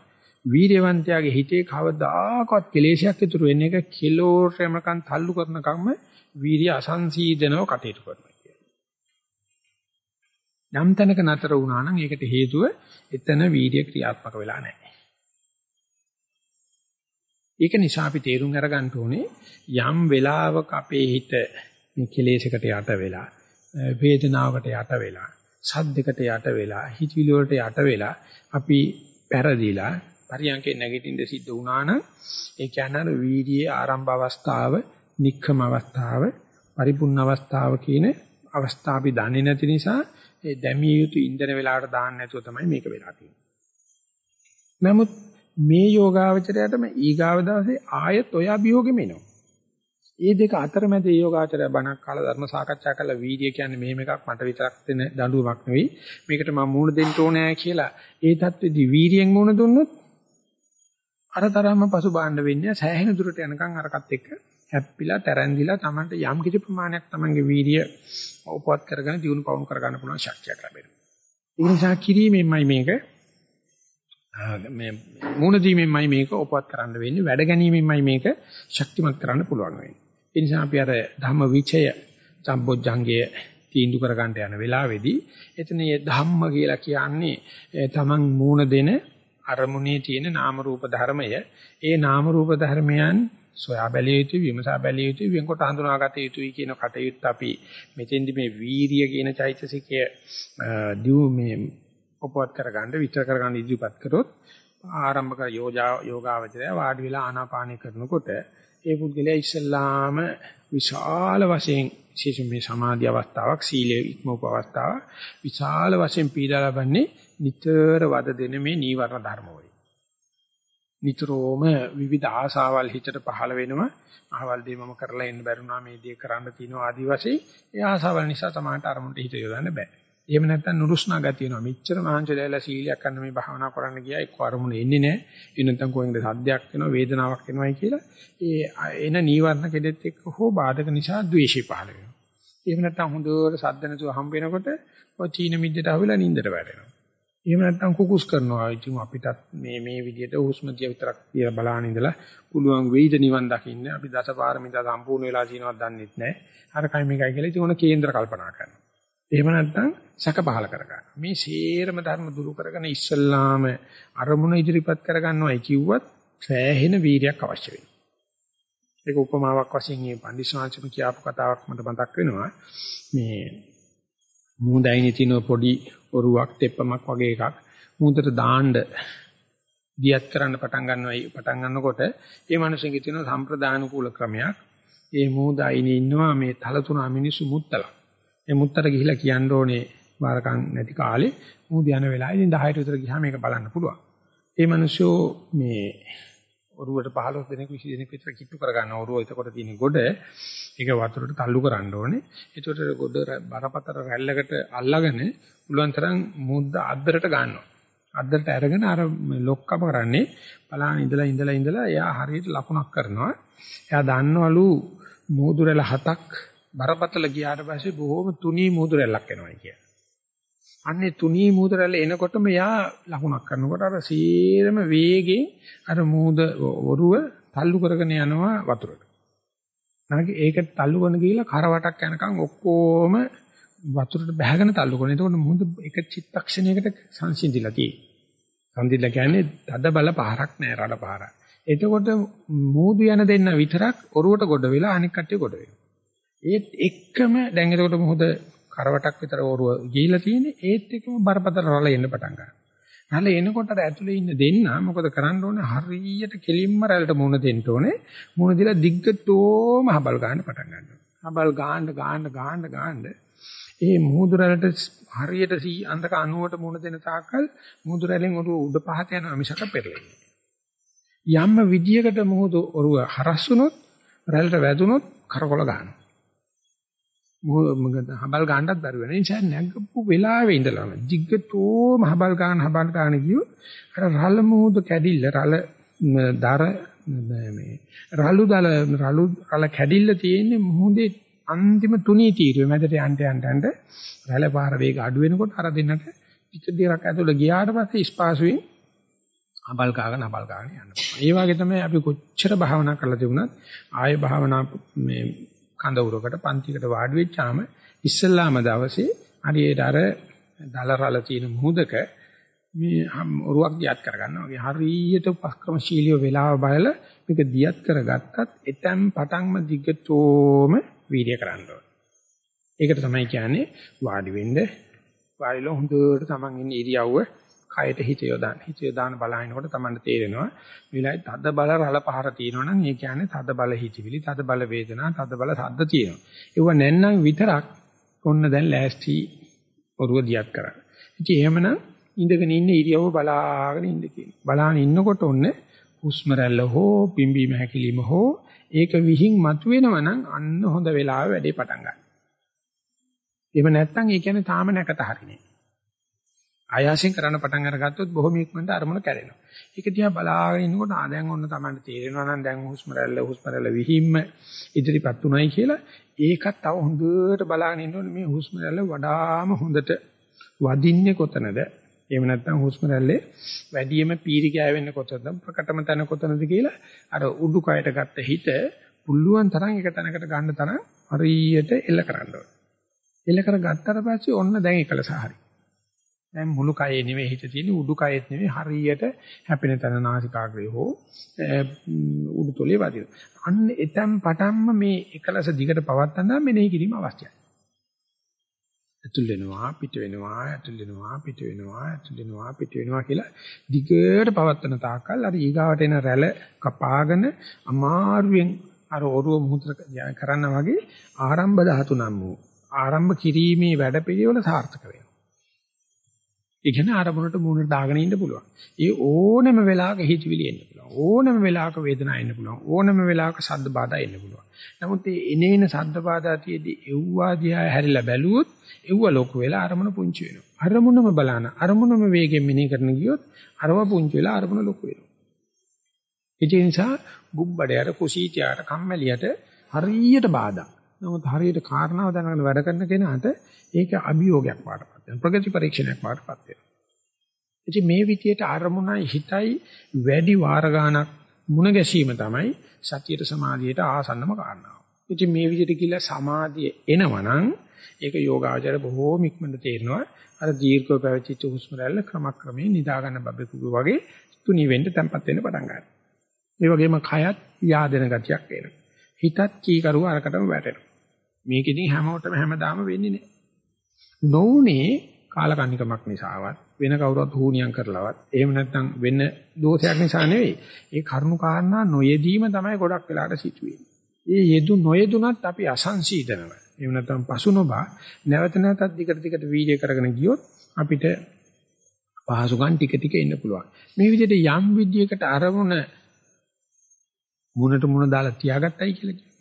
වීරයවන්තයාගේ හිතේ කවදාකවත් කෙලේශයක් ඉතුරු වෙන්නේ එක කිලෝරයමකන් තල්ලු කරනකම්ම වීරිය අසංසීදනව කටයුතු කරනවා කියන්නේ. යම් තැනක නතර වුණා නම් ඒකට හේතුව එතන වීරිය ක්‍රියාත්මක වෙලා නැහැ. ඒක නිසා අපි තේරුම් අරගන්න ඕනේ යම් වෙලාවක අපේ හිත මේ කෙලෙසකට යට වෙලා වේදනාවකට යට වෙලා සද්දයකට යට වෙලා හිතවිලි වලට යට වෙලා අපි පෙරදිලා පරියන්කේ නැගිටින්න සිද්ධ වුණා නම් ඒ කියන්නේ අර වීර්යයේ ආරම්භ අවස්ථාව, නික්කම අවස්ථාව, පරිපූර්ණ අවස්ථාව කියන අවස්ථා අපි දන්නේ නැති නිසා ඒ දැමිය යුතු ඉන්ධන වෙලාවට දාන්න නැතුව තමයි මේක වෙලා තියෙන්නේ. නමුත් මේ යෝගාවචරයටම ඊගාව දවසේ ආයෙත් ඔය අභියෝගෙම එනවා. ඒ දෙක අතරමැද යෝගාචරය බණක් කාලා ධර්ම සාකච්ඡා කරලා වීර්ය කියන්නේ මෙහෙම එකක් මට විතරක් දෙන දඬුවමක් නෙවෙයි. මේකට මම මූණ දෙන්න ඕනෑ කියලා ඒ தත්ත්වෙදි වීර්යෙන් මූණ දුන්නොත් අර තරම්ම පසුබාණ්ඩ වෙන්නේ සෑහෙන දුරට යනකම් අරකට එක්ක හැප්පිලා තරන්දිලා Tamanට යම් කිසි ප්‍රමාණයක් Tamanගේ වීර්ය උපවත් කරගෙන දිනු පවුණු කරගන්න පුළුවන් ශක්තියක් ලැබෙනවා. ඒ නිසා කිරීමෙන්මයි මේක මේ මූණ දීමෙන්මයි මේක උපවත් කරන්න වෙන්නේ වැඩ ගැනීමෙන්මයි මේක ශක්තිමත් කරන්න පුළුවන් වෙන්නේ. ඒ නිසා අපි අර ධම්ම විචය සම්බොජ්ජංගය තීන්දුව කරගන්න යන වෙලාවේදී එතන මේ ධම්ම කියලා කියන්නේ තමන් මූණ දෙන අරමුණේ තියෙන නාම රූප ධර්මය ඒ නාම රූප ධර්මයන් සොයා බැලිය යුතුයි විමසා බැලිය යුතුයි වෙන්කොට හඳුනාගත යුතුයි කියන කටයුත්ත අපි මෙතෙන්දි මේ වීරිය කියන චෛතසිකය දියු මේ උපවත් කරගන්න විතර කරගන්න ඉදිරිපත් කරොත් ආරම්භක යෝජා යෝගාවචරය වාඩි වෙලා ආනාපානය කරනකොට ඒ පුද්ගලයා ඉස්සල්ලාම විශාල වශයෙන් විශේෂයෙන් මේ සමාධි අවස්ථාවක් සීලයේ ඉක්මවප අවස්ථාව විශාල වශයෙන් පීඩා ලබන්නේ නිතර වද දෙන මේ නීවරණ ධර්ම වලින්. නිතරම විවිධ ආසාවල් හිතට පහළ වෙනවා. අහවල් දේ මම කරලා ඉන්න බැරුණා මේ දේ කරන්න තියෙනවා ආදි වශයෙන් ඒ ආසාවල් නිසා තමයි අරමුණට හිත යොදන්න බෑ. එහෙම නැත්නම් නුරුස්නා ගතිය වෙනවා. මෙච්චර මහන්සියලා සීලයක් ගන්න මේ භාවනා කරන්න ගියා එක්ක අරමුණ එන්නේ නැහැ. ඒ නැත්නම් කොහෙන්ද සද්දයක් එනවා වේදනාවක් එනවායි කියලා ඒ එන නීවරණ කෙදෙත් එක්ක හෝ බාධක නිසා ද්වේෂය පහළ වෙනවා. එහෙම නැත්නම් හොඳට සද්ද නැතුව හම්බ වෙනකොට ඔය චීන මිද්දට අහුවෙලා නිින්දට වැටෙනවා. එහෙම නැත්නම් කුකුස් කරනවා. ඉතින් අපිටත් මේ මේ විදිහට හුස්ම දිහා විතරක් කියලා බලන ඉඳලා පුළුවන් වෙයිද නිවන් දකින්න. අපි දසපාරමිතා සම්පූර්ණ වෙලා තියෙනවද දන්නෙත් නැහැ. අර කයි මේකයි කියලා ඉතින් ඕන කේන්ද්‍ර කල්පනා කරනවා. එහෙම නැත්නම් සැක පහල කරගන්න. මේ සේරම ධර්ම දුරු කරගෙන ඉස්සල්ලාම අරමුණ ඉදිරිපත් කරගන්නවයි කිව්වත් සෑහෙන වීරියක් අවශ්‍ය වෙනවා. ඒක උපමාවක් වශයෙන් මේ පන්දිස්වාංශම කියපු කතාවක් මට මතක් වෙනවා. මේ මූදයිනේ තියෙන පොඩි ඔරුවක් තෙප්පමක් වගේ එකක් මූදට දාන්න දියත් කරන්න පටන් ගන්නවයි පටන් ගන්නකොට ඒ මිනිස්සුන්ගේ තියෙන සම්ප්‍රදානුකූල ක්‍රමයක්. ඒ මූදයිනේ ඉන්නවා මේ තල තුනා මිනිස්සු මුත්තලා. ඒ මුත්තට ගිහිලා කියන්න ඕනේ වාරකම් නැති කාලේ මූද යන වෙලාවේ ඉතින් 10ට විතර ගියාම මේක බලන්න පුළුවන්. ඒ මිනිස්සු මේ ඔරුවට 15 දෙනෙක් 20 දෙනෙක් විතර කිට්ටු කරගන්න ඔරුව එතකොට තියෙන ගොඩ ඒක වතුරට තල්ලු කරන්න ඕනේ. ඒකට ගොඩ බරපතල රැල්ලකට අල්ලගෙන පුළුවන් තරම් මුද්ද අද්දරට ගන්නවා. අද්දරට අරගෙන අර ලොක්කම කරන්නේ බලාන ඉඳලා ඉඳලා ඉඳලා එයා හරියට ලකුණක් කරනවා. එයා දන්නවලු මූදුරල හතක් බරපතල ගියාට පස්සේ බොහොම තුනී මූදුරලක් එනවා කියලා. අන්නේ තුනී මූදුරල එනකොටම එයා ලකුණක් කරනකොට අර සීරම වේගෙන් අර මූද ඔරුව තල්ලු කරගෙන යනවා වතුරට. නැගී ඒක තල්ලු කරන ගිහිල්ලා කරවටක් යනකම් ඔක්කොම වතුරට බහගෙන තල්ලු කරන. එතකොට මුහුද එක චිත්තක්ෂණයකට සංසිඳිලා තියෙන්නේ. සංසිඳිලා කියන්නේ තද බල පහරක් නෑ රළ පහරක්. එතකොට මූදු යන දෙන්න විතරක් ඔරුවට ගොඩ වෙලා අනික් කට්ටිය ගොඩ වෙනවා. ඒත් එක්කම දැන් එතකොට මොහොත කරවටක් විතර ඔරුව ගිහිලා තියෙන්නේ ඒත් එක්කම බරපතල රළ එන්න පටන් ගන්නවා. රළ එනකොට අර ඇතුලේ ඉන්න දෙන්න මොකද කරන්න ඕනේ හරියට කෙලින්ම රළට මුණ දෙන්න ඕනේ. මුණ දීලා දිග්ගතෝම හබල් ගන්න පටන් ගන්නවා. හබල් ගාන්න ගාන්න ගාන්න ගාන්න ඒ මුහුදු රළට හරියට 100 අන්දක 90ට මුණ දෙන තාක්කල් මුහුදු රැළෙන් ඔරුව උඩ පහත යනවා මිසක පෙරලෙන්නේ. යම්ම විදියකට මුහුදු ඔරුව හරස් වුණොත් රැළට වැදුනොත් කරකොල ගන්නවා. මොකද හබල් ගන්නත් බැරි වෙන නිසා නැගපු වෙලාවේ ඉඳලාම දිග්ගතෝම හබල් ගන්න හබල් ගන්න කියු අර රළ මුහුදු කැඩිල්ල රළ දර මේ රළු දල රළු රළ කැඩිල්ල තියෙන්නේ මුහුදේ අන්තිම තුනී තීරුවේ මැදට යන්න යන්න යන්න රැළ පාර වේග අඩු වෙනකොට අර දෙන්නට පිට දිරක් ඇතුළේ ගියාට පස්සේ ස්පාසුවෙන් අබල් කාගෙන අබල් කාගෙන යන්න පුළුවන්. ඒ වගේ තමයි අපි කොච්චර භාවනා කරලා තිබුණත් ආය භාවනා මේ කඳවුරකට පන්තිකට වාඩි වෙච්චාම ඉස්සල්ලාම දවසේ හරියට අර දලරල තියෙන මුහුදක මේ ඔරුවක් දියත් කරගන්නවා වගේ හරියට උපක්‍රමශීලීව වෙලාව බලලා මේක දියත් කරගත්තත් එතෙන් පටන්ම දිගටම වීර්ය කරන්න ඕනේ. ඒකට තමයි කියන්නේ වාඩි වෙන්න වාඩිලා හොඳට තමන් ඉන්න ඉරියව්ව කයට හිත යොදාන. හිත යොදාන බලහිනකොට තමන්ට තේරෙනවා විලයි තද බල රළ පහර තියෙනවා නම් ඒ කියන්නේ තද බල හිතවිලි, තද බල වේදනා, තද බල ශබ්ද තියෙනවා. ඒව නැත්නම් විතරක් ඔන්න දැන් ලෑස්ටි ඔරුව දියත් කරන්න. ඉතින් එහෙමනම් ඉඳගෙන ඉන්න ඉරියව්ව බලාගෙන ඉන්න කියනවා. බලාගෙන ඉන්නකොට ඔන්න හුස්ම රැල්ල හෝ පිම්බීම හැකිලිම හෝ ඒක විහිං මතුවෙනවා නම් අන්න හොඳ වෙලාවෙ වැඩේ පටන් ගන්න. එහෙම නැත්නම් ඒ කියන්නේ තාම නැකත හරිනේ. ආයාසයෙන් කරන්න පටන් අරගත්තොත් බොහොම ඉක්මනට අරමුණ කැඩෙනවා. ඒක දිහා බලාගෙන ඉන්නකොට ආ දැන් ඔන්න තමයි තේරෙනවා නම් දැන් හුස්ම රැල්ල හුස්ම රැල්ල විහිම්ම ඉදිරිපත් උනායි කියලා ඒකත් තව හොඳට බලාගෙන ඉන්නකොට මේ හුස්ම රැල්ල වඩාම හොඳට වදින්නේ කොතනද? එහෙම නැත්නම් හුස්ම රැල්ලේ වැඩියම පීරි ගෑවෙන්නේ කොතනද? ප්‍රකටම තැන කොතනද කියලා අර උඩුකයට ගත්ත හිත පුළුවන් තරම් එක තැනකට ගන්න තරම් හරියට එල්ල කරන්න ඕනේ. එල්ල කර ගත්තට පස්සේ ඔන්න දැන් එකලස හරි. දැන් මුළු කයේ නෙවෙයි හිත තියෙන්නේ උඩු කයෙත් නෙවෙයි හරියට හැපෙන තන නාසිකාග්‍රේ හෝ උඩුතොලේ වදින. අන්න එතෙන් පටන්ම මේ එකලස දිගට පවත්තන මෙනෙහි කිරීම අවශ්‍යයි. ඇතුල් වෙනවා පිට වෙනවා ඇතුල් වෙනවා පිට වෙනවා ඇතුල් වෙනවා පිට වෙනවා කියලා දිගට පවත්තන තාක්කල් අර ඊගාවට එන රැළ කපාගෙන අමාරුවෙන් අර ඔරුව මුහුතර කරන්න වගේ ආරම්භ ධාතු නම් වූ ආරම්භ කිරීමේ වැඩපිළිවෙල සාර්ථක වෙනවා. ඒ කියන්නේ ආරමුණට මූණට දාගෙන ඉන්න පුළුවන්. ඒ ඕනම වෙලාවක හිතවිලි එන්න පුළුවන්. ඕනම වෙලාවක වේදනාව එන්න පුළුවන්. ඕනම වෙලාවක ශබ්ද බාධා එන්න පුළුවන්. නමුත් මේ එනේන ශබ්ද බාධා තියේදී එව්වා දිහා හැරිලා බැලුවොත් එව්ව ලොකු වෙලා අරමුණ පුංචි වෙනවා. අරමුණම බලන අරමුණම වේගෙන් මෙනෙහි කරන ගියොත් අරව පුංචි වෙලා අරමුණ ලොකු වෙනවා. ඒ නිසා බුබ්බඩයට කුසීතයට කම්මැලියට හරියට බාධා. නමුත් හරියට කාරණාව දැනගෙන වැඩ කරන කෙනාට ඒක අභියෝගයක් වඩපත් වෙනවා. ප්‍රගති පරීක්ෂණයක් වඩපත් වෙනවා. ඉතින් මේ විදියට අරමුණයි හිතයි වැඩි වාර ගණක් මුණ ගැසීම තමයි සතියට සමාධියට ආසන්නම කාරණාව. ඉතින් මේ විදියට කියලා සමාධිය එනවනම් ඒක යෝගාචර බොහෝම ඉක්මනට තේරෙනවා. අර දීර්ඝව පැවතිච්ච හුස්ම රැල්ල ක්‍රමක්‍රමයෙන් නිදා ගන්න බබෙකුගේ වගේ තුනී වෙන්න තැම්පත් වෙන්න පටන් ගන්නවා. ඒ වගේම කයත් yaadena ගතියක් එනවා. හිතත් කීකරුව අරකටම වැටෙනවා. මේකෙදී හැමෝටම හැමදාම වෙන්නේ නැහැ. නොඋනේ කාලකන්නිකමක් නිසාවත් වෙන කවුරුත් හුනියම් කරලවත් එහෙම නැත්නම් වෙන දෝෂයක් නිසා නෙවෙයි. ඒ කරුණු කාරණා නොයෙදීම තමයි ගොඩක් වෙලාට සිදුවෙන්නේ. ඒ යෙදු නොයෙදුනත් අපි අසංසීතනව. එහෙම නැත්නම් පසු නොබා නැවත නැවතත් දිගට දිගට වීර්ය කරගෙන ගියොත් අපිට පහසුකම් ටික ටික එන්න පුළුවන්. මේ විදිහට යම් විදියකට අරමුණ මුණට මුණ දාලා තියාගත්තයි කියලා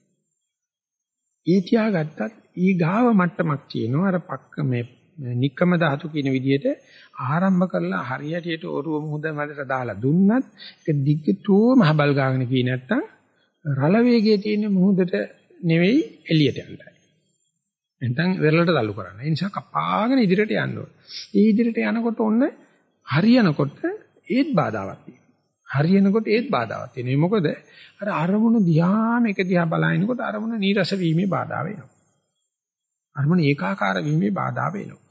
කියනවා. ඒ තියාගත්තත් ඊ ගාව මට්ටමක් තියෙනවා අර පක්ක මේ නික්කම ධාතු කියන විදිහට ආරම්භ කරලා හරියටියට ඔරුව මුහුද මැදට දාලා දුන්නත් ඒක දිග්ගටම හබල් ගාගෙන කී නැත්තම් රළ වේගයේ තියෙන මුහුදට නෙවෙයි එළියට යන්නයි. නැත්නම් වෙරළට තල්ලු කරන්න. ඒ නිසා කපාගෙන ඉදිරියට යන්න ඕනේ. ඒ ඉදිරියට යනකොට ඔන්න හරියනකොට ඒත් බාධාවක් තියෙනවා. හරියනකොට ඒත් බාධාවක් තියෙනවා. මොකද අර අරමුණ දිහාම එක දිහා බලනකොට අරමුණ නීරස වීමේ බාධා වෙනවා. අරමුණ ඒකාකාර වීමේ බාධා වෙනවා.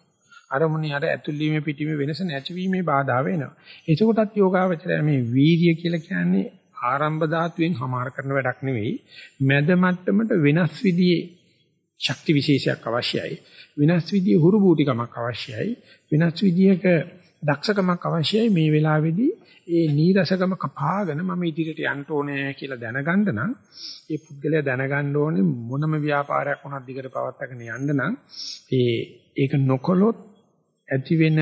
අරමුණේ අර ඇතුල් වීමේ පිටීමේ වෙනස නැතිවීමේ බාධා වෙනවා. එතකොටත් යෝගාවචරය මේ වීර්ය කියලා කියන්නේ ආරම්භ ධාතුවෙන් හමාර කරන වැඩක් නෙවෙයි. මැද මට්ටමට වෙනස් විදිහේ ශක්ති විශේෂයක් අවශ්‍යයි. වෙනස් විදිහේ හුරු බූටිකමක් අවශ්‍යයි. වෙනස් විදිහක දක්ෂකමක් අවශ්‍යයි මේ වෙලාවේදී ඒ නීරසකම කපාගෙන මම ඉදිරියට යන්න ඕනේ කියලා දැනගන්න නම් ඒ පුද්ගලයා දැනගන්න ඕනේ මොනම ව්‍යාපාරයක් වුණත් දිගට පවත්වාගෙන යන්න නම් ඒ ඒක නොකොලොත් ඇති වෙන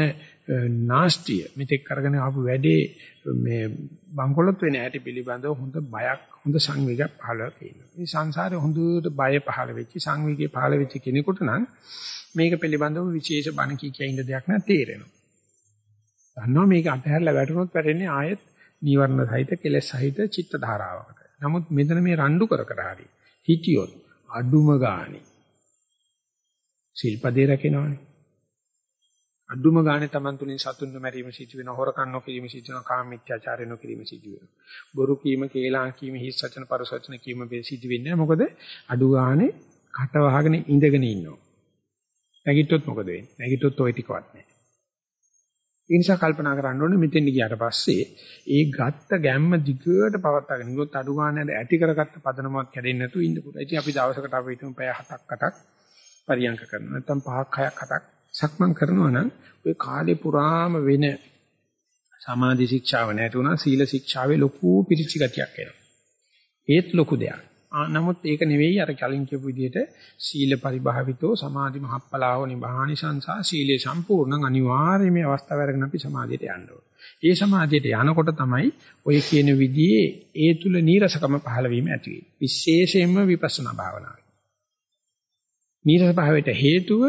නාස්තිය මෙතෙක් කරගෙන ආපු වැඩේ මේ බංකොලොත් වෙන හැටි පිළිබඳව හොඳ බයක් හොඳ සංවේගයක් පහළ වෙනවා. මේ සංසාරේ හොඳට බය පහළ වෙච්ච සංවේගය පහළ වෙච්ච කෙනෙකුට නම් මේක පිළිබඳව විශේෂ බණ කී කිය ඉන්න දෙයක් නෑ තේරෙනවා. දන්නවා මේක අතහැරලා වැටුනොත් වැටෙන්නේ ආයෙත් නීවරණ සහිත කෙලෙස් සහිත චිත්ත ධාරාවකට. නමුත් මෙතන මේ රණ්ඩු කර කර හරි හිටියොත් අඩුම ගානේ ශිල්පදේ රැකෙනවනේ. අඩුම ගානේ Taman තුලින් සතුන්ව මැරීම සිදු වෙන හොරකම් නොකිරීම සිදු වෙන කාමීත්‍යාචාරය නොකිරීම සිදු වෙනවා. බොරු කීම, කේලාම් කීම, හිස් වචන, පරස වචන කීම මේ සිදු වෙන්නේ මොකද? අඩු ගානේ කට වහගෙන ඉඳගෙන ඉන්නවා. නැගිට්ටොත් මොකද වෙන්නේ? නැගිට්ටොත් ওই ටිකවත් නැහැ. ඒ නිසා කල්පනා කරන්න ඕනේ මෙතෙන් ගියාට පස්සේ ඒ ගත්ත ගැම්ම දිගට පවත්වාගෙන ගියොත් අඩු ගානේ ඇති කරගත්ත පදනමක් කැඩෙන්නේ නැතුව ඉන්න පුළුවන්. ඉතින් අපි දවසකට අපි හිතමු පැය 7ක් 8ක් පරියන්ක කරනවා. නැත්නම් 5ක් 6ක් 7ක් සක්මන් කරනවා නම් ওই කාලේ පුරාම වෙන සමාධි ශික්ෂාව නැතුණා සීල ශික්ෂාවේ ලොකු පිරිචි ගතියක් එනවා. ඒත් ලොකු දෙයක්. නමුත් ඒක නෙවෙයි අර කලින් කියපු විදිහට සීල පරිභාවිතෝ සමාධි මහප්පලාව නිබාහනි සංසා සීලේ සම්පූර්ණ අනිවාර්යයෙන්ම අවස්ථාව අරගෙන අපි සමාධියට යන්න ඕනේ. ඒ සමාධියට යනකොට තමයි ඔය කියන විදිහේ ඒ තුල නීරසකම පහළ වීම ඇති වෙන්නේ. විශේෂයෙන්ම විපස්සනා භාවනාවේ. නීරස භාවයට හේතුව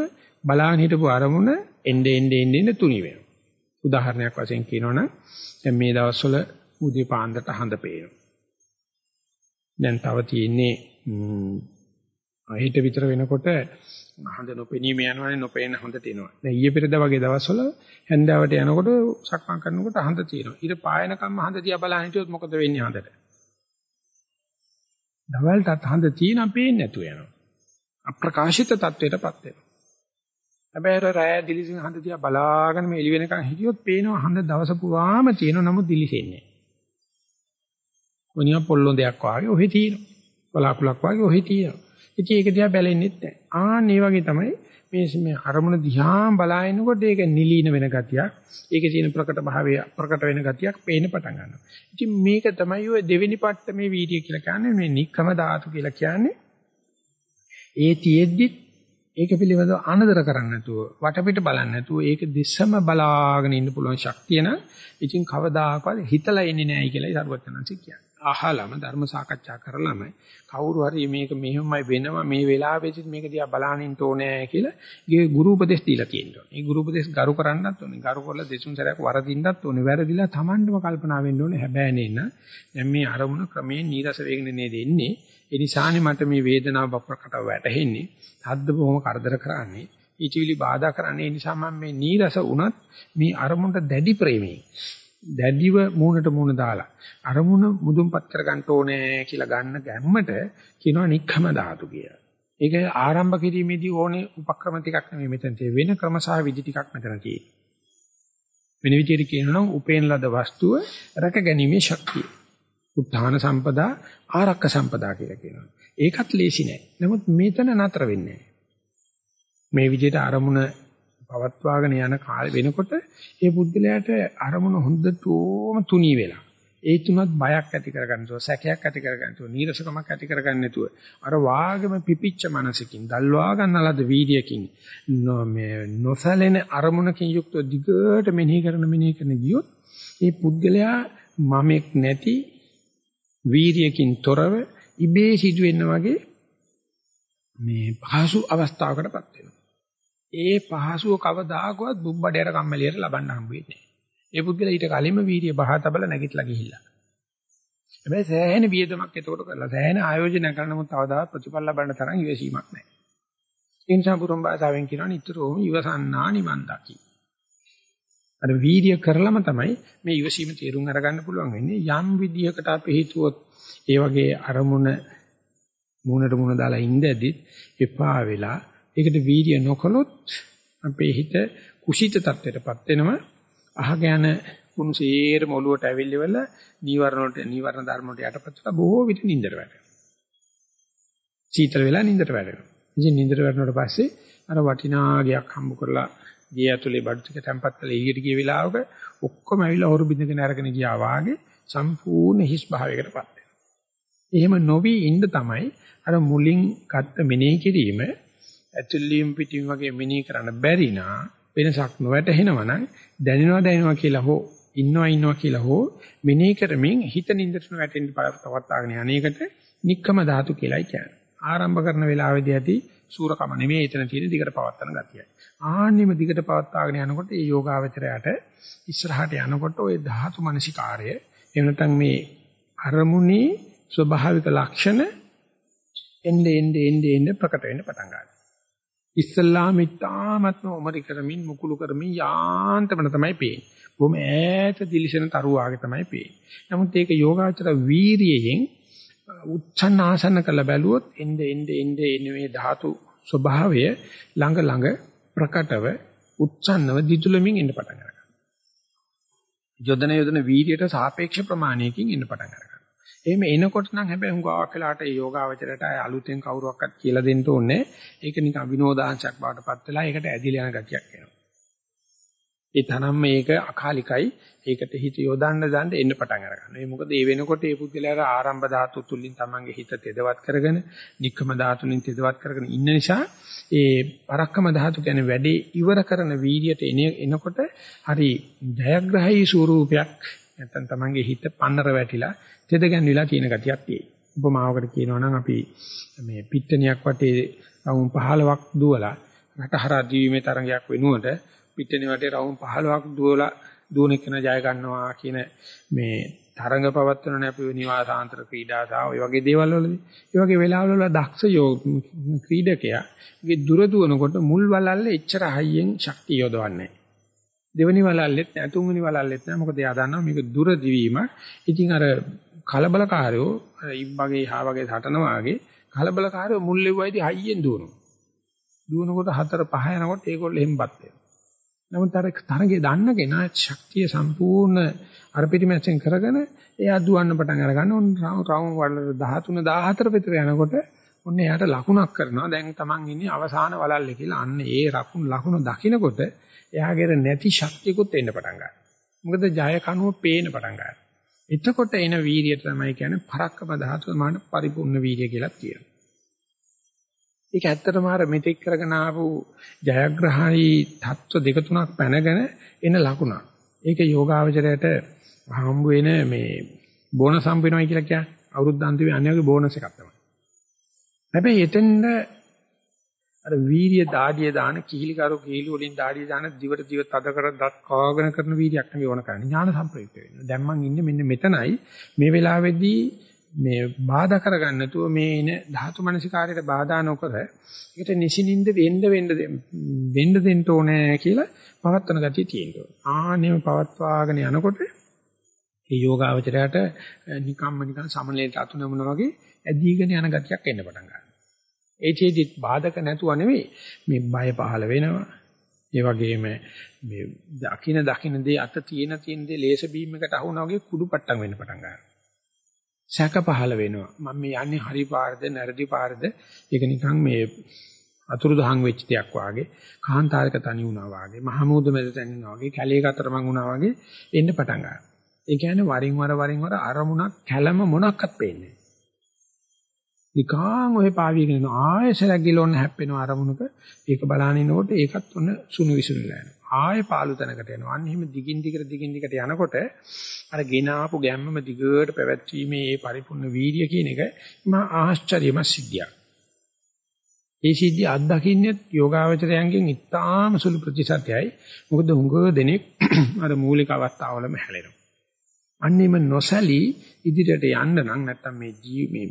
බලාගෙන හිටපු අරමුණ එnde ende ende ende තුනි වෙනවා. උදාහරණයක් වශයෙන් කියනවනම් දැන් මේ දවස්වල උදේ පාන්දරට හඳ පේනවා. දැන් තව තියෙන්නේ හිත විතර වෙනකොට හඳ නොපෙනීම යනවනේ නොපෙන හඳට එනවා. දැන් ඊයේ පෙරද වගේ දවස්වල හැන්දාවට යනකොට සක්මන් කරනකොට හඳ තියෙනවා. ඊට පායනකම්ම හඳ තියා බලන්න හිටියොත් මොකද වෙන්නේ හඳට? දවල්ටත් හඳ තියෙනවා පේන්නේ නැතුව යනවා. අප්‍රකාශිත තත්වයටපත් වෙනවා. හැබැයි රෑ දිලිසින් හඳ තියා බලාගෙන මේ එළි වෙනකන් හිටියොත් පේනවා හඳ දවස පුරාම තියෙනවා නමුත් දිලිසෙන්නේ මොනියා පොල්ලොන්දයක් වාගේ ඔහෙ තියෙනවා. බලාකුලක් වාගේ ඔහෙ තියෙනවා. ඉතින් ඒක දිහා බැලෙන්නෙත් නැහැ. ආන් මේ වගේ තමයි මේ මේ අරමුණ දිහා බලාගෙනකොට ඒක නිලීන වෙන ගතියක්. ඒකේ තියෙන ප්‍රකට භාවය ප්‍රකට වෙන ගතියක් පේන්න පටන් ගන්නවා. ඉතින් මේක තමයි ඔය දෙවෙනි පට්ට මේ වීඩියෝ කියලා කියන්නේ මේ නික්කම ධාතු කියලා කියන්නේ. ඒ තියෙද්දිත් ඒක පිළිබඳව අනදර කරන්නේ නැතුව වටපිට බලන්නේ නැතුව ඒක දිස්සම බලාගෙන ඉන්න පුළුවන් ශක්තිය නම් ඉතින් කවදාකවත් හිතලා ඉන්නේ නැහැ කියලායි සරුවචනන්සි කියන්නේ. අහලම ධර්ම සාකච්ඡා කරලම කවුරු හරි මේක මෙහෙමයි වෙනවා මේ වෙලාවෙදි මේක දිහා බලන්න ඕනේ කියලා ගේ ගුරු උපදෙස් දීලා තියෙනවා. මේ ගුරු උපදෙස් ගරු කරන්නත් ඕනේ. ගරු කරලා දෙසුන් සැරයක් වරදින්නත් ඕනේ. වැරදිලා Tamandම කල්පනා වෙන්න ඕනේ. හැබැයි නේන දැන් මේ අරමුණ ක්‍රමයෙන් නීරස වේගන නේද එන්නේ. ඒ නිසානේ මට මේ වේදනාව ප්‍රකට වැටහෙන්නේ. හද්ද බොහොම කරදර කරන්නේ. ඊචිවිලි බාධා කරන්නේ. ඒ නිසා මම මේ නීරස වුණත් මේ අරමුණට දැඩි ප්‍රේමී දැඩිව මූණට මූණ දාලා අරමුණ මුදුන්පත් කර ගන්න ඕනේ කියලා ගන්න ගැම්මට කියනවා නික්ඛම ධාතු කියලා. ඒක ආරම්භ කිරීමේදී ඕනේ උපක්‍රම ටිකක් නෙමෙයි මෙතන තියෙන්නේ වෙන ක්‍රම සහ විදි ටිකක් මෙතන තියෙන්නේ. වෙන විදිහට කියනවා නම් උපේන ලද වස්තුව රැක ගැනීමේ ශක්තිය. උත්හාන සම්පදා ආරක්ක සම්පදා කියලා කියනවා. ඒකත් ලේසි නෑ. නමුත් මෙතන නතර වෙන්නේ මේ විදිහට අරමුණ පවත්වාගෙන යන කාලෙ වෙනකොට ඒ බුද්ධලයාට අරමුණ හොඳටම තුනී වෙලා ඒ තුනත් බයක් ඇති කරගන්නතෝ සැකයක් ඇති කරගන්නතෝ නීරසකමක් ඇති කරගන්න නැතුව අර වාගම පිපිච්ච මනසකින් දල්වා ගන්නලද වීර්යකින් මේ නොසැලෙන අරමුණකින් යුක්ත දිගට මෙනෙහි කරන මෙනෙහි කරන ගියොත් ඒ පුද්ගලයා මමෙක් නැති වීර්යකින් තොරව ඉබේ සිදුවෙන්න වගේ මේ පහසු අවස්ථාවකටපත් වෙනවා. ඒ පහසුව කවදාකවත් බුබ්බඩේට කම්මැලියට ලබන්න හම්බ වෙන්නේ නැහැ. ඒ පුද්ගලයා ඊට කලින්ම වීර්ය බහ තබල නැගිටලා ගිහිල්ලා. හැබැයි සෑහෙන වියදමක් එතකොට කරලා සෑහෙන ආයෝජන කරන නමුත් තවදාවත් ප්‍රතිඵල ලබන්න තරම් ඉවසීමක් නැහැ. ඒ නිසා පුරුම් භාෂාවෙන් කියනවා නිතරම ඉවසන්නා නිවන් දකි. අර වීර්ය කරලම තමයි මේ ඉවසීම තේරුම් අරගන්න පුළුවන් වෙන්නේ යම් විදියකට අපි හිතුවොත් ඒ වගේ අරමුණ මූණට මූණ දාලා ඉඳද්දිත් එපා වෙලා ඒකට වීර්ය නොකළොත් අපේ හිත කුසිත තත්ත්වයටපත් වෙනවා අහක යන කුණු සේරම ඔලුවට ඇවිල්ලිවල නීවරණ වලට නීවරණ ධර්ම වලට යටපත් වෙලා බොහෝ විට නින්දට වැටෙනවා. සීතල වෙලා නින්දට වැටෙනවා. ඉතින් නින්දට වැටුණාට පස්සේ අර වටිනා ගයක් හම්බ කරලා ගේ ඇතුලේ බඩු ටික තැම්පත් කරලා එළියට ගිය වෙලාවක ඔක්කොම ඇවිල්ලා හොරු බින්දගෙන අරගෙන ගියා වාගේ සම්පූර්ණ හිස් භාවයකටපත් වෙනවා. එහෙම නොවි ඉන්න තමයි අර මුලින් ගත්ත මෙනෙහි කිරීම ඇතුළීම් පිටින් වගේ මෙනෙහි කරන්න බැරි නා වෙනසක් නොවැටහෙනවා නම් දැනෙනවා දැනෙනවා කියලා හෝ ඉන්නවා ඉන්නවා කියලා හෝ මෙනෙහි කරමින් හිත නින්දට වැටෙන්න පවත්වාගෙන යන්නේකට නික්කම ධාතු කියලායි කියන්නේ. ආරම්භ කරන වෙලාවේදී ඇති සූරකම නෙමෙයි එතන තියෙන දිගට පවත්වන ගතියයි. ආන්නෙම දිගට පවත්වාගෙන යනකොට ඒ යෝගාවචරයට ඉස්සරහට යනකොට ওই ධාතු මනසිකාරය එහෙම නැත්නම් මේ අරමුණේ ස්වභාවික ලක්ෂණ එnde ende ende ende ප්‍රකට වෙන්න පටන් ගන්නවා. ඉස්සල්ලාම ඉතාමත්ම උමරි කරමින් මුකුළු කරමින් යාන්තමන තමයි පේන්නේ. බොහොම ඈත දිලිසෙන තරුවාගේ තමයි පේන්නේ. නමුත් ඒක යෝගාචර වීරියෙන් උච්චන්න ආසන්න කළ බැලුවොත් එnde ende ende එන්නේ ධාතු ස්වභාවය ළඟ ළඟ ප්‍රකටව උච්චන්නව දිතුලමින් එන්න පටන් ගන්නවා. යොදන යොදන වීර්යයට සාපේක්ෂ ප්‍රමාණයකින් එන්න පටන් ගන්නවා. එහෙම එනකොට නම් හැබැයි හුඟාවක් වෙලාට ඒ යෝගාවචරයට අලුතෙන් කවුරුවක්වත් කියලා දෙන්න ඕනේ. ඒක නිකන් විනෝදාංශයක් බවට පත් වෙලා ඒකට ඇදිලා යන ගතියක් එනවා. ඒ තරම් මේක අකාලිකයි. ඒකට හිත යොදන්න දාන්න එන්න පටන් අරගන්නවා. ඒ මොකද ඒ වෙනකොට ඒ පුද්ගලයාට ආරම්භ ධාතු තුලින් තමන්ගේ හිත තෙදවත් කරගෙන, නික්කම ධාතුලින් තෙදවත් කරගෙන ඉන්න නිසා ඒ පරක්කම ධාතු කියන්නේ වැඩේ ඉවර කරන වීර්යයට එනකොට හරි ජයග්‍රහී ස්වරූපයක් නැත්තම් තමන්ගේ හිත පන්නර වැටිලා තෙද ගැන්විලා තියෙන ගතියක් තියෙයි. උපමාවකට කියනවා නම් අපි මේ පිට්ටනියක් වටේ රවුම් 15ක් දුවලා රටහරා දීීමේ තරඟයක් වෙනුවට පිට්ටනිය වටේ රවුම් 15ක් දුවලා දුවන එක ජය ගන්නවා කියන මේ තරඟ පවත්වනනේ අපි නිවාසාන්තර ක්‍රීඩා සහ ඔය වගේ දේවල් වලදී. ඒ වගේ වෙලාවල වල දක්ෂ යෝග ක්‍රීඩකයා ගේ දුර දුවනකොට මුල් වලල්ලේ එච්චර හයියෙන් ශක්තිය යොදවන්නේ දෙවෙනි වලල්ලෙත් නෑ තුන්වෙනි වලල්ලෙත් නෑ මොකද එයා දන්නවා මේක දුර දිවීම. ඉතින් අර කලබලකාරයෝ ඉබ්බගේ හා වගේ සටන වාගේ කලබලකාරයෝ මුල් ලෙව්වයිදී හයියෙන් දුවනවා. දුවනකොට හතර පහ යනකොට ඒගොල්ලෝ එහෙම්පත් වෙනවා. නමුත් අර තරගේ දන්න කෙනා ශක්තිය සම්පූර්ණ අර පිටිමැස්සෙන් කරගෙන එයා දුවන්න පටන් අර ගන්න උන් රවුම් වල 13 14 විතර යනකොට ඔන්න එයාට ලකුණක් කරනවා දැන් Taman ඉන්නේ අවසාන වලල්ලේ කියලා අන්න ඒ ලකුණු ලකුණු දකිනකොට එයාගේ නැති ශක්තියකුත් එන්න පටන් ගන්නවා. මොකද ජය කණුව පේන පටන් ගන්නවා. එතකොට එන වීරිය තමයි කියන්නේ පරක්කම ධාතුව මාන පරිපූර්ණ වීරිය කියලා කියනවා. ඒක ඇත්තටම අර මෙතෙක් කරගෙන ආපු ජයග්‍රහණී தত্ত্ব දෙක තුනක් පැනගෙන එන ලකුණක්. ඒක යෝගාවචරයට හම්බ වෙන මේ බෝනස් හම්බ වෙනවා කියලා කියන්නේ අවුරුද්ද අන්තිමේ අනිවාර්ය බෝනස් එකක් තමයි. හැබැයි එතෙන්ද අර වීර්ය දාඩිය දාන කිහිලි කරු කිහිලි වලින් දාඩිය දාන දිවට දිව තද කර දත් කාගෙන කරන වීර්යයක් නෙවෙයි ඕන කරන්නේ. ඥාන සම්ප්‍රයුක්ත වෙනවා. දැන් මං ඉන්නේ මෙන්න මෙතනයි. මේ වෙලාවේදී මේ බාධා කරගන්න නැතුව මේ එන ධාතු මනසිකාරයට බාධා නොකර ඒකට නිසින්ින්ද වෙන්න වෙන්න වෙන්න දෙන්න ඕනේ කියලා පවත්වන ගතිය තියෙනවා. ආනෙම පවත්වාගෙන යනකොට ඒ යෝගාවචරයට නිකම්ම නිකන් සමනලයට අතුනමුන වගේ ඇදීගෙන යන ගතියක් එන්න පටන් ගන්නවා. ඒ චේදිත් බාධක නැතුව නෙවෙයි මේ බය පහළ වෙනවා. ඒ වගේම මේ දකින දකින දේ අත තියෙන තියෙන දේ ලේස බීම් එකට අහුනා වගේ කුඩු පට්ටම් වෙන්න පටන් ගන්නවා. සැක පහළ වෙනවා. මම මේ යන්නේ හරි පාරද නැරදි පාරද ඒක නිකන් මේ අතුරුදහන් වෙච්ච දෙයක් වාගේ කාන්තාරක තනි වුණා වාගේ මහමූද මැද තනි වුණා වාගේ කැලේ අතරමං වුණා වාගේ එන්න පටන් ගන්නවා. ඒ කියන්නේ වරින් වර වරින් වර අරමුණක් කැළම මොනක්වත් පේන්නේ නිකාන් ඔය පාවියගෙන යන ආයෙසරක් ගිලොන්න හැප්පෙන අරමුණක ඒක බලානිනකොට ඒකත් ඔන්න සුණු විසුණුලා යනවා ආයෙ පාළු තැනකට යනවා අන්න එහෙම දිගින් දිගට දිගින් දිගට යනකොට අර ගෙන ආපු ගැම්මම දිගට පැවැත්වීමේ මේ පරිපූර්ණ වීර්ය කියන එක මහා ආශ්චර්යමත් සිද්ධියක් ඒ සිද්ධිය අත්දකින්නේ යෝගාවචරයන්ගෙන් ඉතාම සුළු ප්‍රතිශතයයි. මොකද හුඟ දෙනෙක් [CLEARS THROAT] අර මූලික අවස්ථාවලම හැලෙනවා. අන්නේම නොසලී ඉදිරියට යන්න නම් නැත්තම් මේ ජී මේ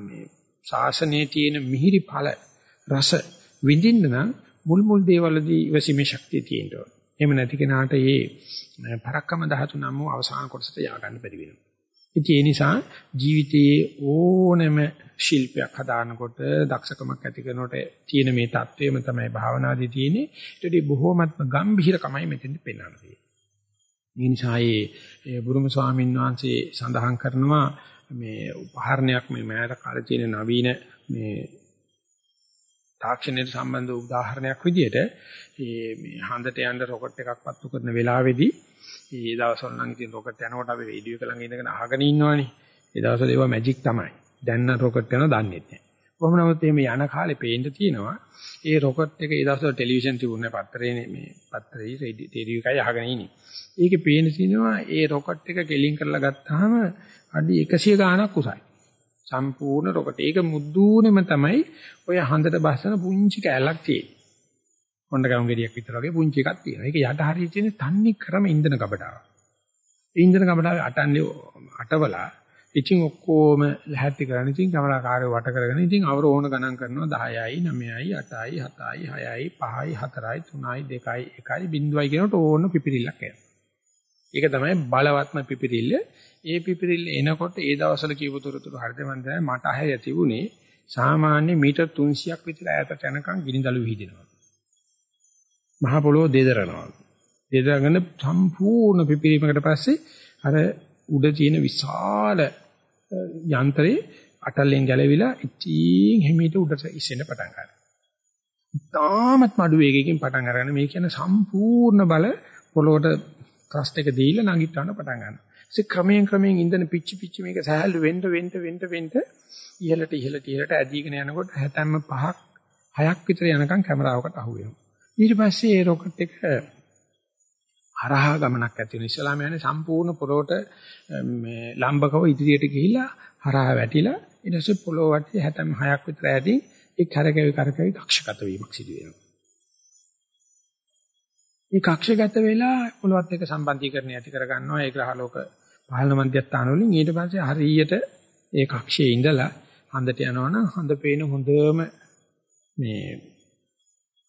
මේ ශාසනයේ තියෙන මිහිරි ඵල රස විඳින්න නම් මුල් මුල් දේවල්දී ඉවසීමේ ශක්තිය තියෙන්න ඕන. එහෙම නැති කෙනාට මේ පරක්කම ධාතු නම් වූ අවසාන කොටසට ය아가න්න බැරි වෙනවා. ඉතින් ඒ නිසා ජීවිතයේ ඕනෑම ශිල්පයක් හදානකොට දක්ෂකමක් ඇති කරනකොට තියෙන මේ தത്വෙම තමයි භාවනාදී තියෙන්නේ. ඒකදී බොහෝමත්ම ගැඹිරකමයි මෙතෙන්ද පෙන්වන්නේ. ඒ නිසා මේ බුරුම ස්වාමීන් වහන්සේ සඳහන් කරනවා මේ උපහරණයක් මේ මෑත කාලේ තියෙන නවීන මේ තාක්ෂණයට සම්බන්ධ උදාහරණයක් විදිහට මේ මේ හඳට යන රොකට් එකක් පත්තු කරන වෙලාවේදී ඒ දවස්වල නම් ඉතින් රොකට් යනකොට අපි රේඩියෝ එක ළඟ ඉඳගෙන අහගෙන ඉන්නවනේ. ඒ දවස්වල ඒවා මැජික් තමයි. දැන් නම් රොකට් යනවා දන්නේ නැහැ. කොහොම නමුත් මේ යන කාලේ පේන්න තියෙනවා. ඒ රොකට් එක ඒ දවස්වල ටෙලිවිෂන් තිබුණේ පත්තරේ මේ පත්තරේ රේඩියෝ එකයි අහගෙන ඉන්නේ. ඒකේ පේන තියෙනවා ඒ රොකට් එක ගෙලින් කරලා ගත්තාම අඩි 100 ගාණක් උසයි. සම්පූර්ණ රොකට්. ඒක මුද්දූනෙම තමයි ඔය හඳට බස්සන පුංචි කැලක් තියෙන්නේ. හොඬ ගම් ගෙඩියක් විතර වගේ පුංචි එකක් තියෙනවා. ඒක යට හරිය තියෙන තන්නේ ක්‍රම ඉන්ධන කබඩාව. ඒ ඉන්ධන කබඩාවේ අටන්නේ අටවලා ඉතින් ඔක්කොම ලැහැත්ති කරගෙන ඉතින් කමලාකාරයව වට කරගෙන ඉතින් අවර ඕන ගණන් කරනවා 10යි 9යි 8යි 7යි 6යි 5යි 4යි 3යි 2යි 1යි බිඳුවයි කියනකොට ඕන පිපිරිල්ලක් එනවා. ඒක තමයි බලවත්ම පිපිරිල්ල. ඒ පිපිරිල්ල එනකොට ඒ දවස්වල කියපු තොරතුරු හරියට මම දැන් මට අහය තිබුණේ සාමාන්‍ය මීටර් 300ක් විතර ඈතට යනකම් ගිනිදළු විහිදෙනවා. මහ පොළොව දෙදරනවා. දෙදරගෙන සම්පූර්ණ පිපිරීමකට පස්සේ අර උඩ තියෙන විශාල යන්ත්‍රේ අටලෙන් ගැලවිලා ඉතින් හිමීට උඩට ඉස්සෙන්න පටන් ගන්නවා. තාමත් මඩු වේගයකින් පටන් අරගෙන මේ කියන සම්පූර්ණ බල පොළොවට ත්‍රස්ට් එක දීලා නගිටවන්න පටන් ගන්නවා. ඉතින් ක්‍රමයෙන් ක්‍රමයෙන් ඉන්දන පිච්චි පිච්චි මේක සහැල්ලු වෙන්න වෙන්න වෙන්න වෙන්න ඉහළට ඉහළට ඉහළට ඇදීගෙන යනකොට හැතැම්ම පහක් හයක් විතර යනකම් කැමරාවකට අහු වෙනවා. ඊට පස්සේ ඒ රොකට් එක හරහා ගමනක් ඇති වෙන ඉස්ලාම යන්නේ සම්පූර්ණ පොළොවට මේ ලම්බකව ඉදිරියට ගිහිලා හරහා වැටිලා ඊට පස්සේ පොළොව වටේ හැතැම්ම හයක් විතර ඇදී ඒ කරකැවි කරකැවි කක්ෂගත වීමක් සිදු වෙනවා. මේ කක්ෂගත වෙලා පොළොවත් එක්ක සම්බන්ධීකරණය ඇති කර ගන්නවා ඒ ග්‍රහලෝක පහළ මධ්‍යස්ථාන වලින් ඊට පස්සේ හරියට ඒ කක්ෂයේ ඉඳලා හඳට යනවනම් හඳ පේන හොඳම මේ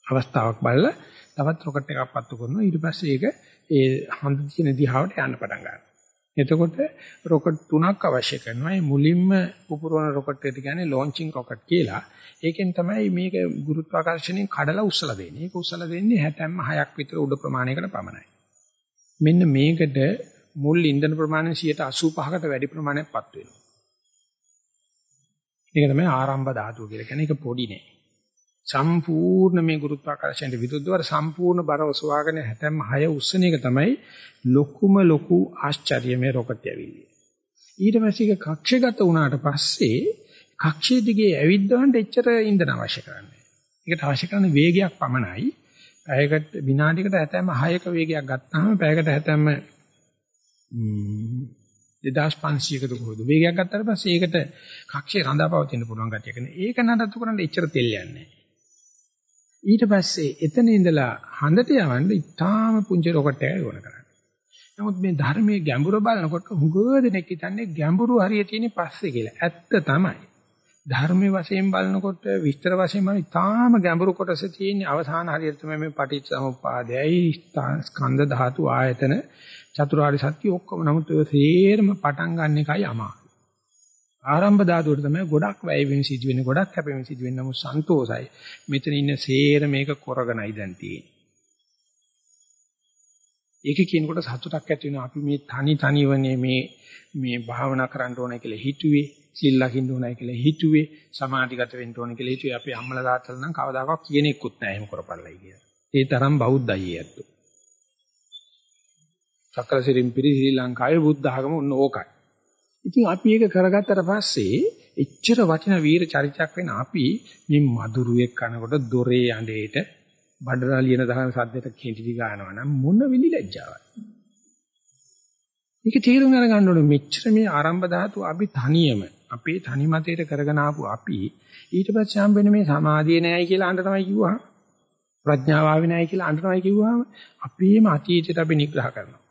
අවස්ථාවක් බලලා තවත් රොකට් එකක් පත්තු කරනවා ඊට පස්සේ ඒක ඒ හඳ තියෙන දිහාවට යන්න පටන් ගන්නවා. එතකොට රොකට් තුනක් අවශ්‍ය කරනවා. මේ මුලින්ම පුපුරවන රොකට් එකට කියන්නේ ලොන්චින් රොකට් කියලා. ඒකෙන් තමයි මේක ගුරුත්වාකර්ෂණයෙන් කඩලා උස්සලා දෙන්නේ. ඒක උස්සලා දෙන්නේ 76ක් විතර උඩ ප්‍රමාණයකට පමණයි. මෙන්න මේකට මුල් ඉන්ධන ප්‍රමාණය 85කට වැඩි ප්‍රමාණයක්පත් වෙනවා. ඒක තමයි ආරම්භ ධාතුව කියලා කියන්නේ. ඒක පොඩි නෑ. සම්පූර්ණ මේ ගුරුත්වාකර්ෂණයට විරුද්ධව සම්පූර්ණ බර ඔසවාගෙන 76 උස්සන එක තමයි ලොකුම ලොකු ආශ්චර්යමය රොකට් යවිල්ල. ඊට පස්සේ ඒක කක්ෂගත වුණාට පස්සේ කක්ෂයේ දිගේ ඇවිද්දවන්න එච්චර ඉන්ධන අවශ්‍ය කරන්නේ. ඒකට අවශ්‍ය කරන වේගයක් පමණයි. පැයකට විනාඩියකට හැතැම්ම 6ක වේගයක් ගත්තාම පැයකට හැතැම්ම 2500කට කොහොමද වේගයක් ගත්තාට පස්සේ ඒකට කක්ෂේ රඳාපවතින්න පුළුවන් ගැටියක නේ. ඒක නඩත්තු කරන්න එච්චර තෙල් යන්නේ ඊට පස්සේ එතන ඉඳලා හඳට යවන්න ඉතාම පුංචි රොකට් එකක් ඕන කරන්නේ. නමුත් මේ ධර්මයේ ගැඹුර බලනකොට හුඟ දෙනෙක් හිතන්නේ ගැඹුරු හරිය තියෙන පස්සේ කියලා. ඇත්ත තමයි. ධර්මයේ වශයෙන් බලනකොට විස්තර වශයෙන් බලන ඉතාම ගැඹුරු කොටස තියෙන අවසාන හරියට තමයි මේ පටිච්චසමුප්පාදයයි ස්කන්ධ ධාතු ආයතන චතුරාර්ය සත්‍ය ඔක්කොම නමුත් ඔය සේරම පටන් ගන්න එකයි අමාරු. ආරම්භ ධාතුවට තමයි ගොඩක් වැය වෙමින් සිදු වෙන්නේ ගොඩක් කැපෙමින් සිදු වෙන්නේ නමුත් සන්තෝසයි. මෙතන ඉන්න සේර මේක කරගෙනයි දැන් තියෙන්නේ. ඒක කියනකොට සතුටක් ඇති වෙනවා අපි මේ තනි තනිවනේ මේ මේ භාවනා කරන්න ඕනේ කියලා හිතුවේ සිල් ලකින්න ඕනේ කියලා හිතුවේ සමාධිගත වෙන්න ඕනේ කියලා හිතුවේ අපි අම්මලා තාත්තලා නම් කවදාකවත් කියන එක්කුත් නැහැ එහෙම කරපළයි කියලා. ඒ තරම් බෞද්ධයි ඇත්තෝ. චක්‍රසිරින් පිරි ශ්‍රී ලංකාවේ බුද්ධ ආගම උන්න ඕකයි. ඉතින් අපි ඒක කරගත්තට පස්සේ එච්චර වටින වීර චරිතයක් වෙන අපි මේ මధుරුවෙක් කනකොට දොරේ යඬේට බඩරා ලියන දහන සද්දයට කෙටිදි ගන්නවා නම් මොන විලි ලැජ්ජාවක්. ඒක තේරුම් අරගන්න ඕනේ මෙච්චර මේ ආරම්භ ධාතු අපි තනියම අපේ තනි මතයට කරගෙන ආපු අපි ඊට පස්සේ හම්බ වෙන මේ සමාධිය නෑයි කියලා අඬ තමයි කිව්වා. ප්‍රඥාව ආවේ නෑයි කියලා අඬ තමයි කිව්වම අපේම අතීතයට අපි නිග්‍රහ කරනවා.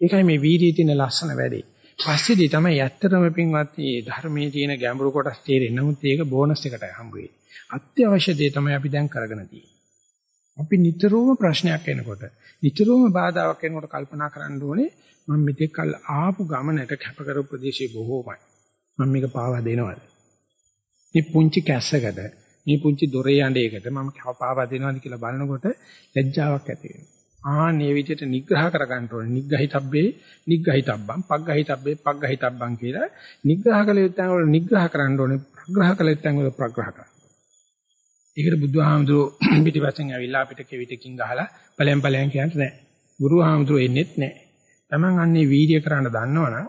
ඒකයි මේ වීර්යයේ තියෙන ලස්සන වැඩේ. පස්සේදී තමයි ඇත්තටම පින්වත් මේ ධර්මයේ තියෙන ගැඹුරු කොටස් තේරෙන්නේ. නමුත් ඒක බෝනස් එකටයි හම්බ වෙන්නේ. අත්‍යවශ්‍ය දේ තමයි අපි දැන් කරගෙන තියෙන්නේ. අපි නිතරම ප්‍රශ්නයක් එනකොට නිතරම බාධාවක් එනකොට කල්පනා කරන්න ඕනේ මම මෙතෙක් කල් ආපු ගමනට කැප කරපු ප්‍රදේශය බොහෝමයි. මම මේක පාවා දෙනවද? මේ පුංචි කැස්සකට මේ පුංචි දොරේ යඬේකට මම පාවා දෙනවද කියලා බලනකොට ලැජ්ජාවක් ඇති වෙනවා. ආන්නේ විදිහට නිග්‍රහ කරගන්න ඕනේ. නිග්‍රහිතබ්බේ නිග්‍රහිතබ්බම් පග්ගහිතබ්බේ පග්ගහිතබ්බම් කියලා නිග්‍රහ කළ යුත්තන් වල නිග්‍රහ කරන්න ඕනේ. ප්‍රග්‍රහ කළ යුත්තන් වල ප්‍රග්‍රහ කරන්න. ඒකට බුදුහාමුදුරුවෝ [CLEARS THROAT] පිටිපස්සෙන් ඇවිල්ලා අපිට කෙවිතකින් ගහලා ඵලයන් ඵලයන් කියන්නේ නැහැ. ගුරුහාමුදුරුවෝ එන්නේත් නැහැ. Taman අන්නේ වීර්ය කරන්න දන්නවනම්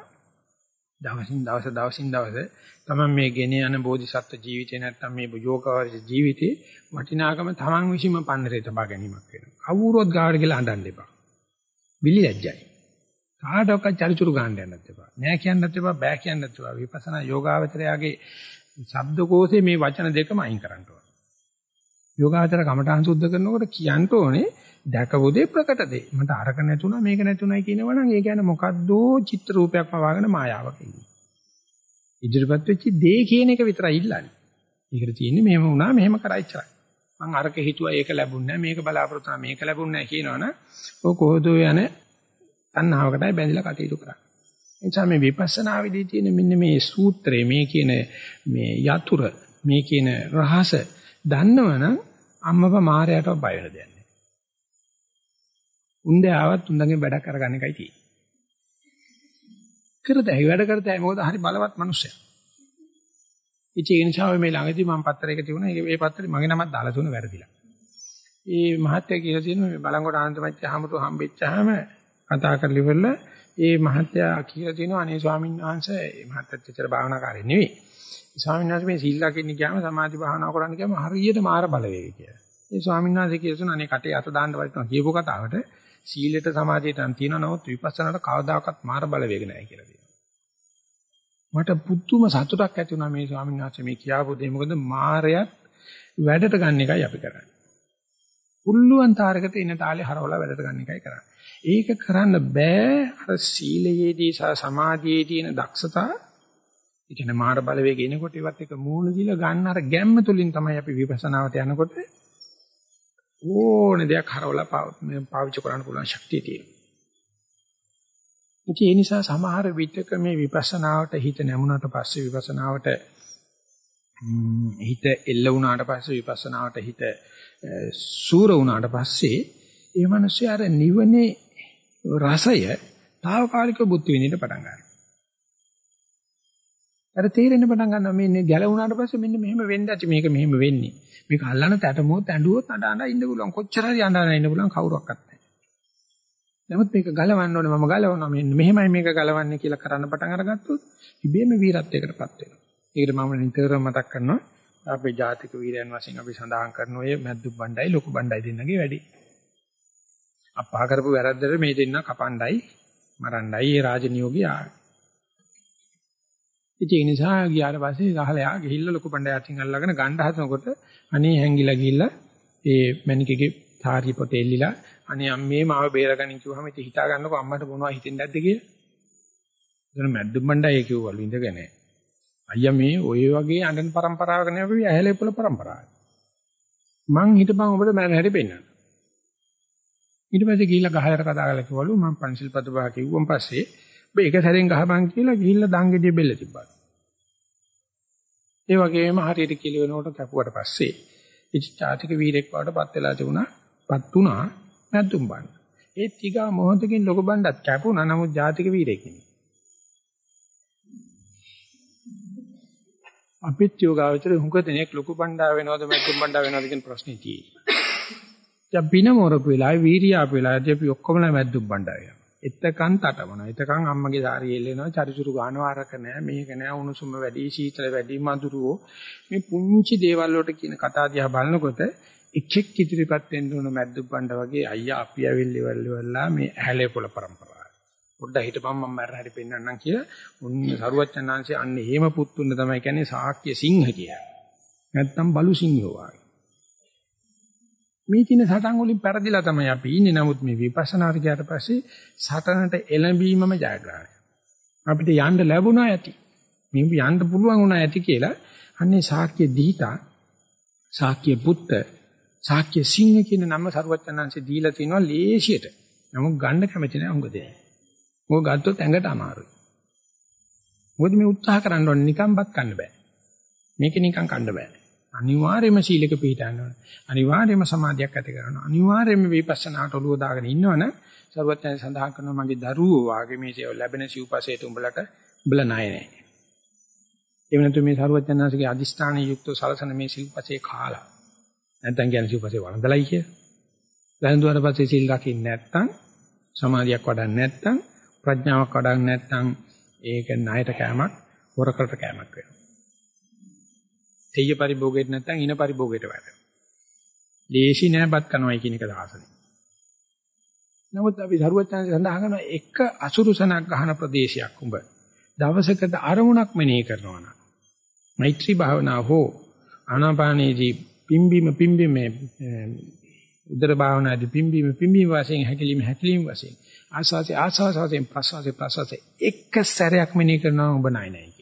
දවසින් දවස දවසින් දවස තමන් මේ ගෙන යන බෝධිසත්ව ජීවිතේ නැත්තම් මේ යෝගාවචර ජීවිතේ වටිනාකම තමන් විසින්ම පන්නරේ තබා ගැනීමක් වෙනවා. කවුරුවත් ගාවට ගිහලා අඬන්න එපා. විලි ලැජ්ජයි. කාටවත් චරිචුරු ගන්න යන්නත් එපා. නෑ කියන්නත් එපා, බෑ කියන්නත් එපා. විපස්සනා යෝගාවචරයාගේ ශබ්දකෝෂේ මේ වචන දෙකම අයින් කරන්න ඕන. යෝගාචර කමඨාන් සුද්ධ කරනකොට කියන්න ඕනේ දැකපු දේ ප්‍රකට දේ. මට අරක නැතුණා මේක නැතුණයි කියනවා නම් ඒ කියන්නේ මොකද්ද චිත්‍ර රූපයක්ම වාගෙන මායාවක ඉන්නේ. ඉදිරිපත් වෙච්ච දේ කියන එක විතරයි ඉල්ලන්නේ. ඒකට තියෙන්නේ මෙහෙම වුණා මෙහෙම කරා ඉච්චරයි. මං අරක හිතුවා ඒක ලැබුණේ නැහැ මේක බලාපොරොත්තු වුණා මේක ලැබුණේ නැහැ කියනවනම් ඔය කොහොද යන තණ්හාවකටයි බැඳිලා කටයුතු කරන්නේ. එනිසා මේ විපස්සනා විදී තියෙන මෙන්න මේ සූත්‍රය මේ කියන මේ යතුරු මේ කියන රහස දන්නවනම් අම්මපා මාරයටව බය වෙන දෙයක් නෑ. උන්දේ ආවත් උන්දගෙන් වැඩ කරගන්න එකයි තියෙන්නේ. කරදැයි වැඩ කරදැයි මොකද හරි බලවත් මිනිස්සයා. ඉතින් ඒ නිසා මේ ළඟදී මම පත්තරයක තිබුණා. ඒ පත්තරේ මගේ නමක් දාලා තුන වැරදිලා. ඒ මහත්තයා කියලා තියෙනවා මේ බලංගොඩ ආනන්දමච්ච හමුතු හම්බෙච්චාම කතා කරලි ඉවරලා ඒ මහත්තයා කියලා තියෙනවා අනේ ස්වාමීන් වහන්සේ මේ මහත්තයත් ඇත්තට භාවනාකාරී නෙවෙයි. ස්වාමීන් වහන්සේ මේ සීල් ලකින්න ගියාම සමාධි භාවනා කරන්න ගියාම හරියට මාර බලවේග කියලා. ඒ ස්වාමීන් වහන්සේ කියනවා අනේ කටේ අත දාන්න වටිනවා කියපු කතාවට සීලෙට සමාධියට නම් තියෙනවා නමුත් විපස්සනාට කවදාකවත් මාර බලවේග නැහැ කියලා කියනවා. මට පුදුම සතුටක් ඇති වුණා මේ ස්වාමීන් වහන්සේ මේ කියාපු දේ මොකද මාරයත් වැඩට ගන්න එකයි අපි කරන්නේ. පුල්ලුවන් තාරකට එන තාලේ හරවලා වැඩට ගන්න එකයි කරන්නේ. ඒක කරන්න බෑ අර සීලයේදී සහ සමාධියේදී තියෙන දක්ෂතා ඒ කියන්නේ මාර බලවේග එනකොට ඒවත් එක මූණ දීලා ගන්න අර ගැම්ම තුලින් තමයි අපි විපස්සනාවට යනකොට ඕන දෙයක් හරවලා පාවිච්චි කරන්න පුළුවන් ශක්තිය තියෙනවා. ඒ නිසා සමහර විටක මේ විපස්සනාවට හිත නැමුණාට පස්සේ විපස්සනාවට හිත එල්ල වුණාට පස්සේ විපස්සනාවට හිත සූර වුණාට පස්සේ ඒ මිනිස්සු අර නිවනේ රසය తాවකාලික බුද්ධ විඳින්න පටන් ගන්නවා. අර තේරෙන්න පටන් ගන්නවා මේ ගැලවුණාට පස්සේ මෙන්න මෙහෙම වෙන්න ඇති මේක මෙහෙම වෙන්නේ. මේක අල්ලන තැටමොත් ඇඬුවොත් අඬ අඬ ඉන්න පුළුවන්. කොච්චර හරි අඬ අඬ ඉන්න පුළුවන් කවුරක්වත් නැහැ. නමුත් මේක ගලවන්න ඕනේ මම ගලවනවා මෙන්න මෙහෙමයි මේක ගලවන්නේ කියලා කරන්න පටන් අරගත්තොත් ඉබේම වීරත්වයකටපත් වෙනවා. ඒකට මම නිතරම මතක් කරනවා අපේ ජාතික වීරයන් වශයෙන් අපි සඳහන් කරන ඔය මැද්දු බණ්ඩයි ලොකු බණ්ඩයි දෙන්නගේ වැඩි. අප්පා කරපු වැරද්දට මේ දෙන්න කපණ්ඩයි මරණ්ඩයි ඒ රාජනියෝගී ආවේ. ඉතින් ඒ නිසා ගියාට පස්සේ ගහලා යා ගිහිල්ලා ලොකු පණ්ඩයාටින් අල්ලගෙන ගණ්ඩ හදනකොට අනේ හැංගිලා ගිහිල්ලා ඒ මැනිකගේ තාරි පොතේ එල්ලිලා අනේ අම්මේ මාව බේරගනින් කිව්වම ඉතින් හිතා ගන්නකො අම්මට මොනවා හිතෙන්දක්ද කියලා. එතන මැද්දුම් බණ්ඩා ඒ කිව්වලු ඉඳගෙන. අයියා මේ ඔය වගේ අඬන પરම්පරාවක නෙවෙයි ඇහැලේ පොළ પરම්පරාව. මං හිටපන් ඔබට මම හැටි පෙන්නන්න. ඊට පස්සේ ගිහිල්ලා ගහලට කතා කරලා කිව්වලු මම පන්සිල් පද පහ කිව්වන් පස්සේ ඔබ එක සැරෙන් ගහපන් කියලා ගිහිල්ලා දංගෙඩිය බෙල්ල තිබ්බා. ඒ වගේම හරියට කියලා වෙනකොට කැපුවට පස්සේ ඉච්ඡ චාතික වීරෙක් වඩටපත් වෙලා තිබුණා. පත් වුණා නැත්තුම් බන්න. ඒ ටිකා මොහොතකින් ලොකු බණ්ඩත් කැපුණා නමුත් ජාතික වීරෙක් නෙමෙයි. අපිත් යෝගාවචර හුඟ දෙනෙක් ලොකු බණ්ඩා වෙනවද මැද්දුම් බණ්ඩා වෙනවද කියන ප්‍රශ්නේ තියෙනවා. දැන් බින මොරපු වෙලාවේ වීරියාපු වෙලාවේදී අපි ඔක්කොමලා මැද්දුම් බණ්ඩා වෙනවා. එතකන් තටමනවා. එතකන් අම්මගේ සාරිය එල්ලෙනවා, චරිචුරු ගන්නවා, අරක නෑ, මේක නෑ, උණුසුම වැඩි, සීතල වැඩි, මధుරෝ. මේ පුංචි දේවල් වලට කියන කතා දිහා බලනකොට එක්ෙක් ඉදිරිපත් වෙන්න උන මැද්දුබ්බණ්ඩ වගේ අයියා අපි ඇවිල්ලි වල්ලා මේ ඇහැලේ පොළ પરම්පරාව. පොඩ්ඩක් හිටපම් මම මැරෙන හැටි පෙන්වන්නම් කියලා උන් සරුවච්චන් ආංශේ අන්න එහෙම පුත්තුන්න තමයි කියන්නේ ශාක්‍ය සිංහ කියලා. නැත්තම් බලු සිංහෝ වගේ. මේ තින සටන් වලින් පෙරදිලා තමයි අපි ඉන්නේ. නමුත් මේ විපස්සනාට ගියාට පස්සේ සටනට එළඹීමම ජයග්‍රහණය. අපිට යන්න ලැබුණා ඇති. මේ යන්න පුළුවන් වුණා ඇති කියලා අන්නේ ශාක්‍ය දීතා ශාක්‍ය පුත්ත ශාක්‍ය සිංහ කියන නම සරුවච්චන්හන්සේ දීලා තිනවා ලේසියට. නමුත් ගන්න කැමති නැහැ උඟ දෙන්නේ. මොක ගත්තොත් ඇඟට අමාරුයි. මොකද මේ උත්සාහ කරන්න ඕනේ නිකම්වත් කන්න බෑ. මේක නිකන් කන්න බෑ. අනිවාර්යයෙන්ම සීලක පිළිටන්න ඕනේ. අනිවාර්යයෙන්ම සමාධියක් ඇති කරනවා. අනිවාර්යයෙන්ම විපස්සනාට ඔළුව දාගෙන ඉන්නවනේ සර්වඥයන් සඳහන් කරනවා මගේ දරුවෝ වාගේ මේ ලැබෙන සිව්පසේට උඹලට උඹලා ණය නැහැ. ඒ වෙනතු මේ සර්වඥාන්සේගේ අදිෂ්ඨානයේ යුක්තව සලසන මේ සිව්පසේ කාලා. නැත්නම් කියන්නේ සිව්පසේ වළඳලයි කිය. වැළඳුවාට පස්සේ සීල් රකින්න නැත්නම් සමාධියක් වඩන්නේ නැත්නම් ප්‍රඥාවක් වඩන්නේ නැත්නම් ඒක ණයට කෑමක් හොරකට කෑමක් වෙනවා. තෙయ్య පරිභෝගයට නැත්නම් ඉන පරිභෝගයට වැටෙනවා. දේශි නෑපත් කරනවායි කියන එක දාසනේ. නමුත් අපි සරුවචාන්සේ සඳහන් කරන එක අසුරුසනක් ගහන ප්‍රදේශයක් උඹ දවසකට අරමුණක් මෙනෙහි කරනවා නම් මෛත්‍රී භාවනාව හෝ ආනාපානේදී පිම්බීම පිම්බීමේ උදර භාවනාදී පිම්බීම පිම්බීම වශයෙන් හැකිලිම හැකිලිම වශයෙන් ආස්වාසේ ආස්වාස වශයෙන් ප්‍රසවාසේ ප්‍රසවාසේ එක සැරයක් මෙනෙහි කරනවා ඔබ නයි නයි කියන.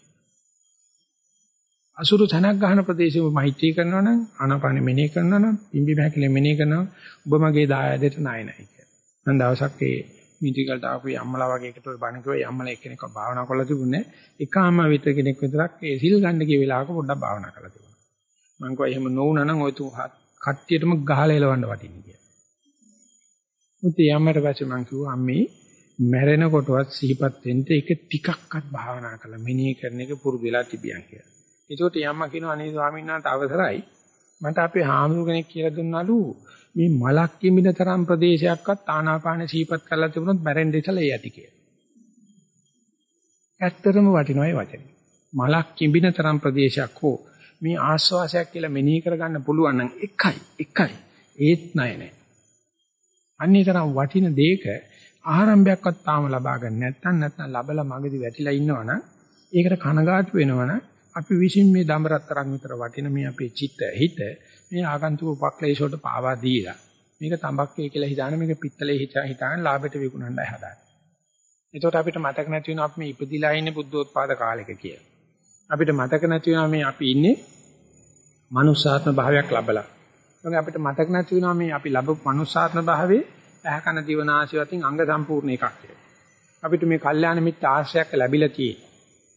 අසුරු තනක් ගන්න ප්‍රදේශෙම මෛත්‍රී කරනවා නම් ආනාපානෙ මෙනෙහි කරනවා නම් පිම්බීම හැකිලිම මෙනෙහි කරනවා ඔබ මගේ දායදයට නයි නයි කියන. මම දවසක් ඒ මිටිකල්ට ආපු යම්මලා වගේ එකට බණ කිව්වා යම්මලා එක්කෙනෙක් භාවනා කරලා තිබුණේ එකම විතර කෙනෙක් විතරක් ඒ සිල් ගන්න ගිය වෙලාවක පොඩ්ඩක් භාවනා කරලා තිබුණා. මම කිව්වා එහෙම නොවුනා නම් ඔය තු කට්ටියටම ගහලා එලවන්න වටින්නේ කියලා. මුත් යම්මට පස්සේ මම කිව්වා අම්මේ මැරෙනකොටවත් සිහිපත් වෙන්න ඒක ටිකක්වත් භාවනා කරලා මෙනෙහි කරන එක පුරුදු වෙලා තිබියන් කියලා. ඒකට යම්මා කියනවා අනේ ස්වාමීන් වහන්සේ අවසරයි මට අපේ හාමුදුර කෙනෙක් කියලා දුන්නලු මේ මලක් කිමින තරම් ප්‍රදේශයක්වත් ආනාපාන සිහිපත් කරලා තිබුණොත් මැරෙන්න ඉතලා ඒ ඇති කියලා. ඇත්තටම වටිනවා ඒ වචනේ. මලක් කිඹින තරම් ප්‍රදේශයක් හෝ මේ ආස්වාසයක් කියලා මෙනෙහි කරගන්න පුළුවන් නම් එකයි එකයි ඒත් නෑ නෑ. අන්නේ තරම් වටින දෙයක ආරම්භයක්වත් තාම ලබා ගන්න නැත්නම් නැත්නම් ලබලා මගදී වැටිලා ඉන්නවනම් ඒකට කනගාටු වෙනවනම් අපි විසින් මේ දඹරතරන් විතර වටින මේ අපේ චිත්ත හිත මේ ආගන්තුක උපක්ලේශ වලට පාවා දීලා මේක තඹක්කේ කියලා හිතාන මේක පිත්තලේ හිතා හිතාන ලාභයට විකුණන්නයි හදාන්නේ. එතකොට අපිට මතක නැති වෙනවා අපි මේ ඉපදිලා ඉන්නේ බුද්ධෝත්පාද කාලෙක කියලා. අපිට මතක නැති වෙනවා මේ අපි ඉන්නේ මනුෂ්‍යාත්ම භාවයක් ලැබලා. මොකද අපිට මතක නැති වෙනවා මේ අපි ලැබපු මනුෂ්‍යාත්ම භාවයේ ඇහකන දිවනාසය වතින් අංග සම්පූර්ණ එකක් කියලා. අපිට මේ කල්යාණ මිත්‍ර ආශ්‍රයයක් ලැබිලා තියෙන්නේ.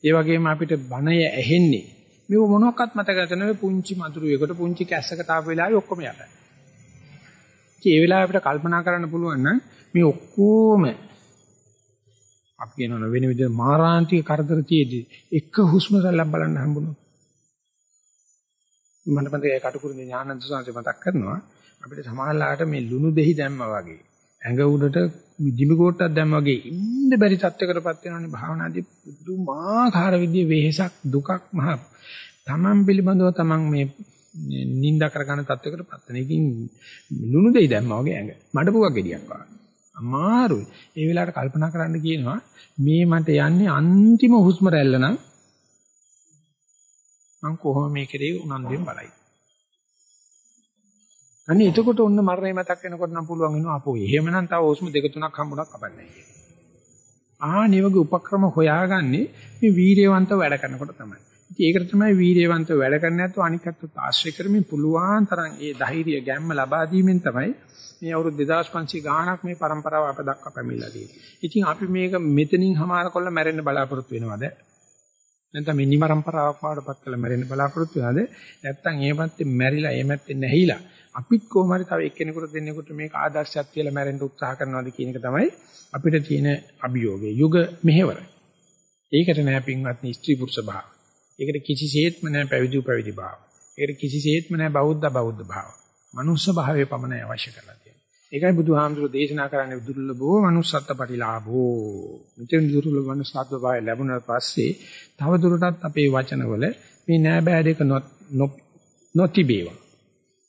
ඒ වගේම අපිට බණය ඇහෙන්නේ මේව මොනවාක්වත් මතක නැතනවේ පුංචි මధుරයකට පුංචි කැස්සකට ආපු වෙලාවේ ඔක්කොම යටයි. ඒ වෙලාවේ අපිට කල්පනා කරන්න පුළුවන් නම් මේ ඔක්කොම අපි කියනවා වෙන විදිහ මාරාන්තික කරදර තියේදී එක හුස්ම රැල්ලක් බලන්න හම්බුනොත් මම මතකයි කටුකුරුනේ ඥානන්ත සාංශය මතක් කරනවා අපිට සමාහලාට මේ ලුණු දෙහි දැම්මා වගේ ඇඟ උඩට දිමි කොටක් දැම්මා වගේ ඉන්න බැරි තත්යකටපත් වෙනවනේ භාවනාදී පුදුමාකාර විදිහේ වෙහෙසක් දුකක් මහ තමන් පිළිබඳව තමන් මේ නිඳා කරගන්න තත්යකටපත් වෙන. එකකින් ලුණු දෙයි දැම්මා වගේ ඇඟ මඩපුවක් ගෙඩියක් වගේ. අමාරුයි. ඒ වෙලාවට කල්පනා කරන්න කියනවා මේ මට යන්නේ අන්තිම හුස්ම රැල්ල නම් මං කොහොම මේකේ උනන්දුවෙන් බලයි. අනේ එතකොට ඔන්න මරණය මතක් වෙනකොට නම් පුළුවන් වෙනවා අපෝ එහෙමනම් තව ඕස්ම දෙක තුනක් හම්බුණා කපන්නේ කියලා. ආහනේ වගේ උපක්‍රම හොයාගන්නේ මේ වීරියවන්තව වැඩ කරනකොට තමයි. ඉතින් ඒකට තමයි වීරියවන්තව වැඩ කරන්න නැත්නම් අනිකත්වත් ආශ්‍රය කරමින් පුළුවන් තරම් ඒ ධෛර්යය ගැම්ම ලබා දීමෙන් තමයි මේ අවුරුදු 2500 ගාණක් මේ પરම්පරාව අප දක්වා පැමිණලා තියෙන්නේ. ඉතින් අපි මේක මෙතනින් හමාරකොල්ල මැරෙන්න බලාපොරොත්තු වෙනවද? නැත්නම් මිනිමරම්පරාවක් පාඩපත් කළ මැරෙන්න බලාපොරොත්තු වෙනවද? නැත්නම් එහෙමත් මැරිලා එහෙමත් නැහිලා අපිත් කොහොම හරි තව එක්කෙනෙකුට දෙන්නෙකුට මේක ආදර්ශයක් කියලා මැරෙන්න උත්සාහ කරනවාද කියන එක තමයි අපිට තියෙන අභියෝගය. යුග මෙහෙවර. ඒකට නෑ පින්වත්නි ස්ත්‍රී පුරුෂ භාව. ඒකට කිසිසේත්ම නෑ පැවිදි පැවිදි භාව. ඒකට කිසිසේත්ම නෑ බෞද්ධ බෞද්ධ භාව. මනුස්ස භාවයේ පමණයි අවශ්‍ය කරලා තියෙන්නේ. ඒකයි බුදුහාමුදුරෝ දේශනා කරන්නේ දුර්ලභෝ manussත්ත්ව පරිලාභෝ. මෙතෙන් දුර්ලභ manussත්ව භාවය ලැබුණාට පස්සේ තව දුරටත් අපේ වචනවල මේ නෑ බෑ දෙක නොතිබේවා.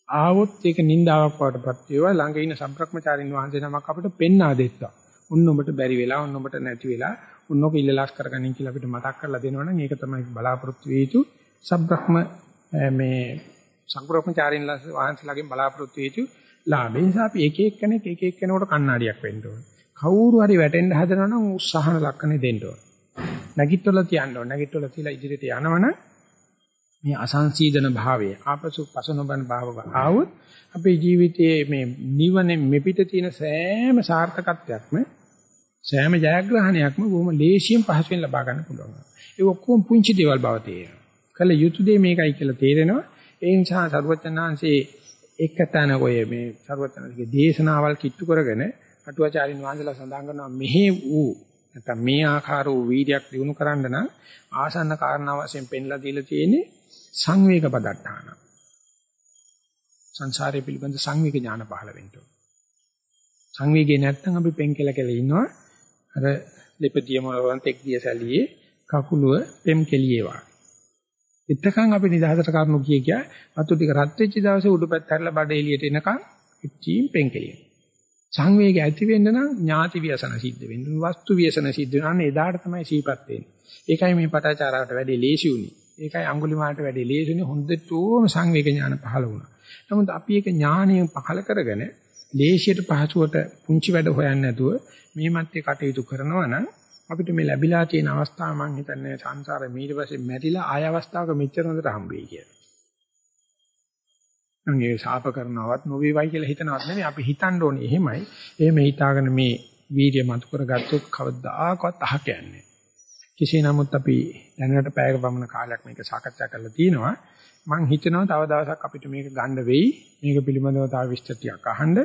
ආවොත් ඒක නින්දාවක් වඩටපත් වේවා ළඟ ඉන්න සම්ප්‍රක්‍මචාරින් වහන්සේ නමක් අපිට පෙන්වා දෙත්තා. උන් ඔබට බැරි වෙලා උන් ඔබට නැති වෙලා උන් ඔක ඉල්ලලාස් කරගනින් කියලා අපිට මතක් කරලා දෙනවනම් ඒක තමයි බලාපොරොත්තු වෙ යුතු සබ්‍රහ්ම මේ සංග්‍රහණචාරින් වහන්සේලාගෙන් බලාපොරොත්තු වෙ යුතු ලාභේ නිසා අපි එක එක කෙනෙක් එක එක කෙනෙකුට කණ්ණාඩියක් වෙන්න ඕනේ. කවුරු හරි වැටෙන්න හදනවා නම් උත්සාහන ලක්කනේ දෙන්න ඕනේ. නැගිටවල තියන්න ඕනේ. නැගිටවල තියලා ඉදිරියට යනවනම් මේ අසංසීදන භාවය ආපසු පසනබන් භාවව ආවොත් අපේ ජීවිතයේ මේ නිවන මෙපිට තියෙන සෑම සාර්ථකත්වයක්ම සෑම ජයග්‍රහණයක්ම බොහොම ලේසියෙන් පහසුවෙන් ලබා ගන්න පුළුවන්. ඒ ඔක්කොම පුංචි දේවල් බව තේරෙනවා. කල යුතු දේ මේකයි කියලා තේරෙනවා. ඒ නිසා සරුවචනාංශේ එකතන ඔය මේ සරුවචනාංශගේ දේශනාවල් කිට්ටු කරගෙන අටුවාචාරින් වහන්සේලා සඳහන් කරනවා මෙහි වූ නැත්නම් මේ ආකාර වූ වීර්යයක් දිනු කරන්න නම් ආසන්න කාරණා වශයෙන් පෙන්ලා දීලා තියෙන්නේ සංවේග පදට්ටාන. සංසාරය පිළිබඳ සංවේග ඥාන පහළ වෙන්න ඕන. සංවේගය නැත්නම් අපි පෙන් කෙල කෙල ඉන්නවා. අර ලිපතිය මොනවන් තෙක් දිය සැලියේ කකුලුව පෙම් කෙලියේවා. එතකන් අපි නිදහසට කරුණු කිය කිය වතු ටික රත් වෙච්ච දවසේ උඩුපැත්ත හැරලා බඩ එළියට එනකන් ඉච්චීම් පෙන් කෙලිය. සංවේගය ඇති වෙන්න නම් ඥාති ව්‍යසන සිද්ධ වෙන්න වස්තු ව්‍යසන සිද්ධ වෙනවා. අන්න එදාට තමයි සීපත් වෙන්නේ. ඒකයි මේ පටාචාරාවට වැඩි ලේසි උනේ. ඒකයි අඟුලිමාලට වැඩි ලේසිනේ හොඳටම සංවේග ඥාන පහළ වුණා. නමුත් අපි ඒක ඥානයෙන් පහළ කරගෙන ලේසියට පහසුවට පුංචි වැඩ හොයන්නේ නැතුව මේ මැත්තේ කටයුතු කරනවා නම් අපිට මේ ලැබිලා තියෙන අවස්ථාව මම හිතන්නේ සංසාරේ ඊට පස්සේ මැරිලා ආය අවස්ථාවක මෙච්චර හොඳට හම්බෙයි කියලා. නම් ඒ ශාප කරනවත් නොවේවයි කියලා හිතනවත් නෙමෙයි අපි හිතන්න ඕනේ එහෙමයි. එහෙම හිතාගෙන මේ වීර්ය මතු කරගත්තොත් කවදාකවත් අහක යන්නේ. කෙසේ නමුත් අපි දැනට පැයක පමණ කාලයක් මේක සාකච්ඡා කරලා තිනවා. මම හිතනවා තව දවසක් අපිට මේක ගන්න වෙයි. මේක පිළිබඳව තව විස්තර ටිකක් අහන්න.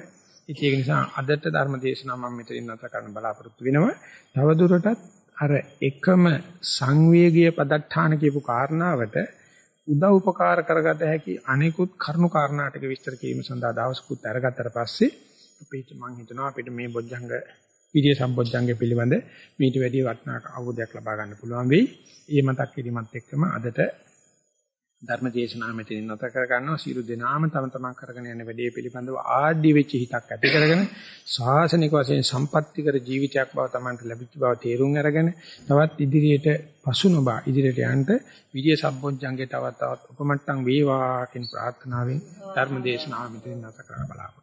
ඉතින් ඒක නිසා අදට ධර්ම දේශනාව මම මෙතනින් නැවත කරන්න බලාපොරොත්තු වෙනවා. තව දුරටත් අර එකම සංවේගීය පදත්තාන කියපු කාරණාවට උදව් උපකාර කරගත හැකි අනෙකුත් කරුණු කාරණා ටික විස්තර කිරීම සඳහා දවසකුත් අරගත්තට පස්සේ අපිට මම හිතනවා අපිට මේ බොජ්ජංග විද්‍ය සම්බොජ්ජංග පිළිබඳ මීට වැඩි වටිනාක අවබෝධයක් ලබා ගන්න පුළුවන් වෙයි. ඒ මතක් කිරීමත් එක්කම අදට ධර්ම දේශනාව මෙතනින් නැත කර ගන්නවා. සියලු දෙනාම තම තමන් කරගෙන යන වැඩේ පිළිබඳව ආඩ්‍ය වෙච්ච හිතක් ඇති කරගෙන ශාසනික වශයෙන් සම්පත්‍ති කර ජීවිතයක් බව තමන්ට ලැබිච්ච බව තේරුම් අරගෙන තවත් ඉදිරියට පසු නොබා ඉදිරියට යන්න විද්‍ය සම්බොජ්ජංගේ තවත් තවත් උපමට්ටම් වේවා කියන ප්‍රාර්ථනාවෙන් ධර්ම දේශනාව මෙතනින් නැත කර බලාපොරොත්තු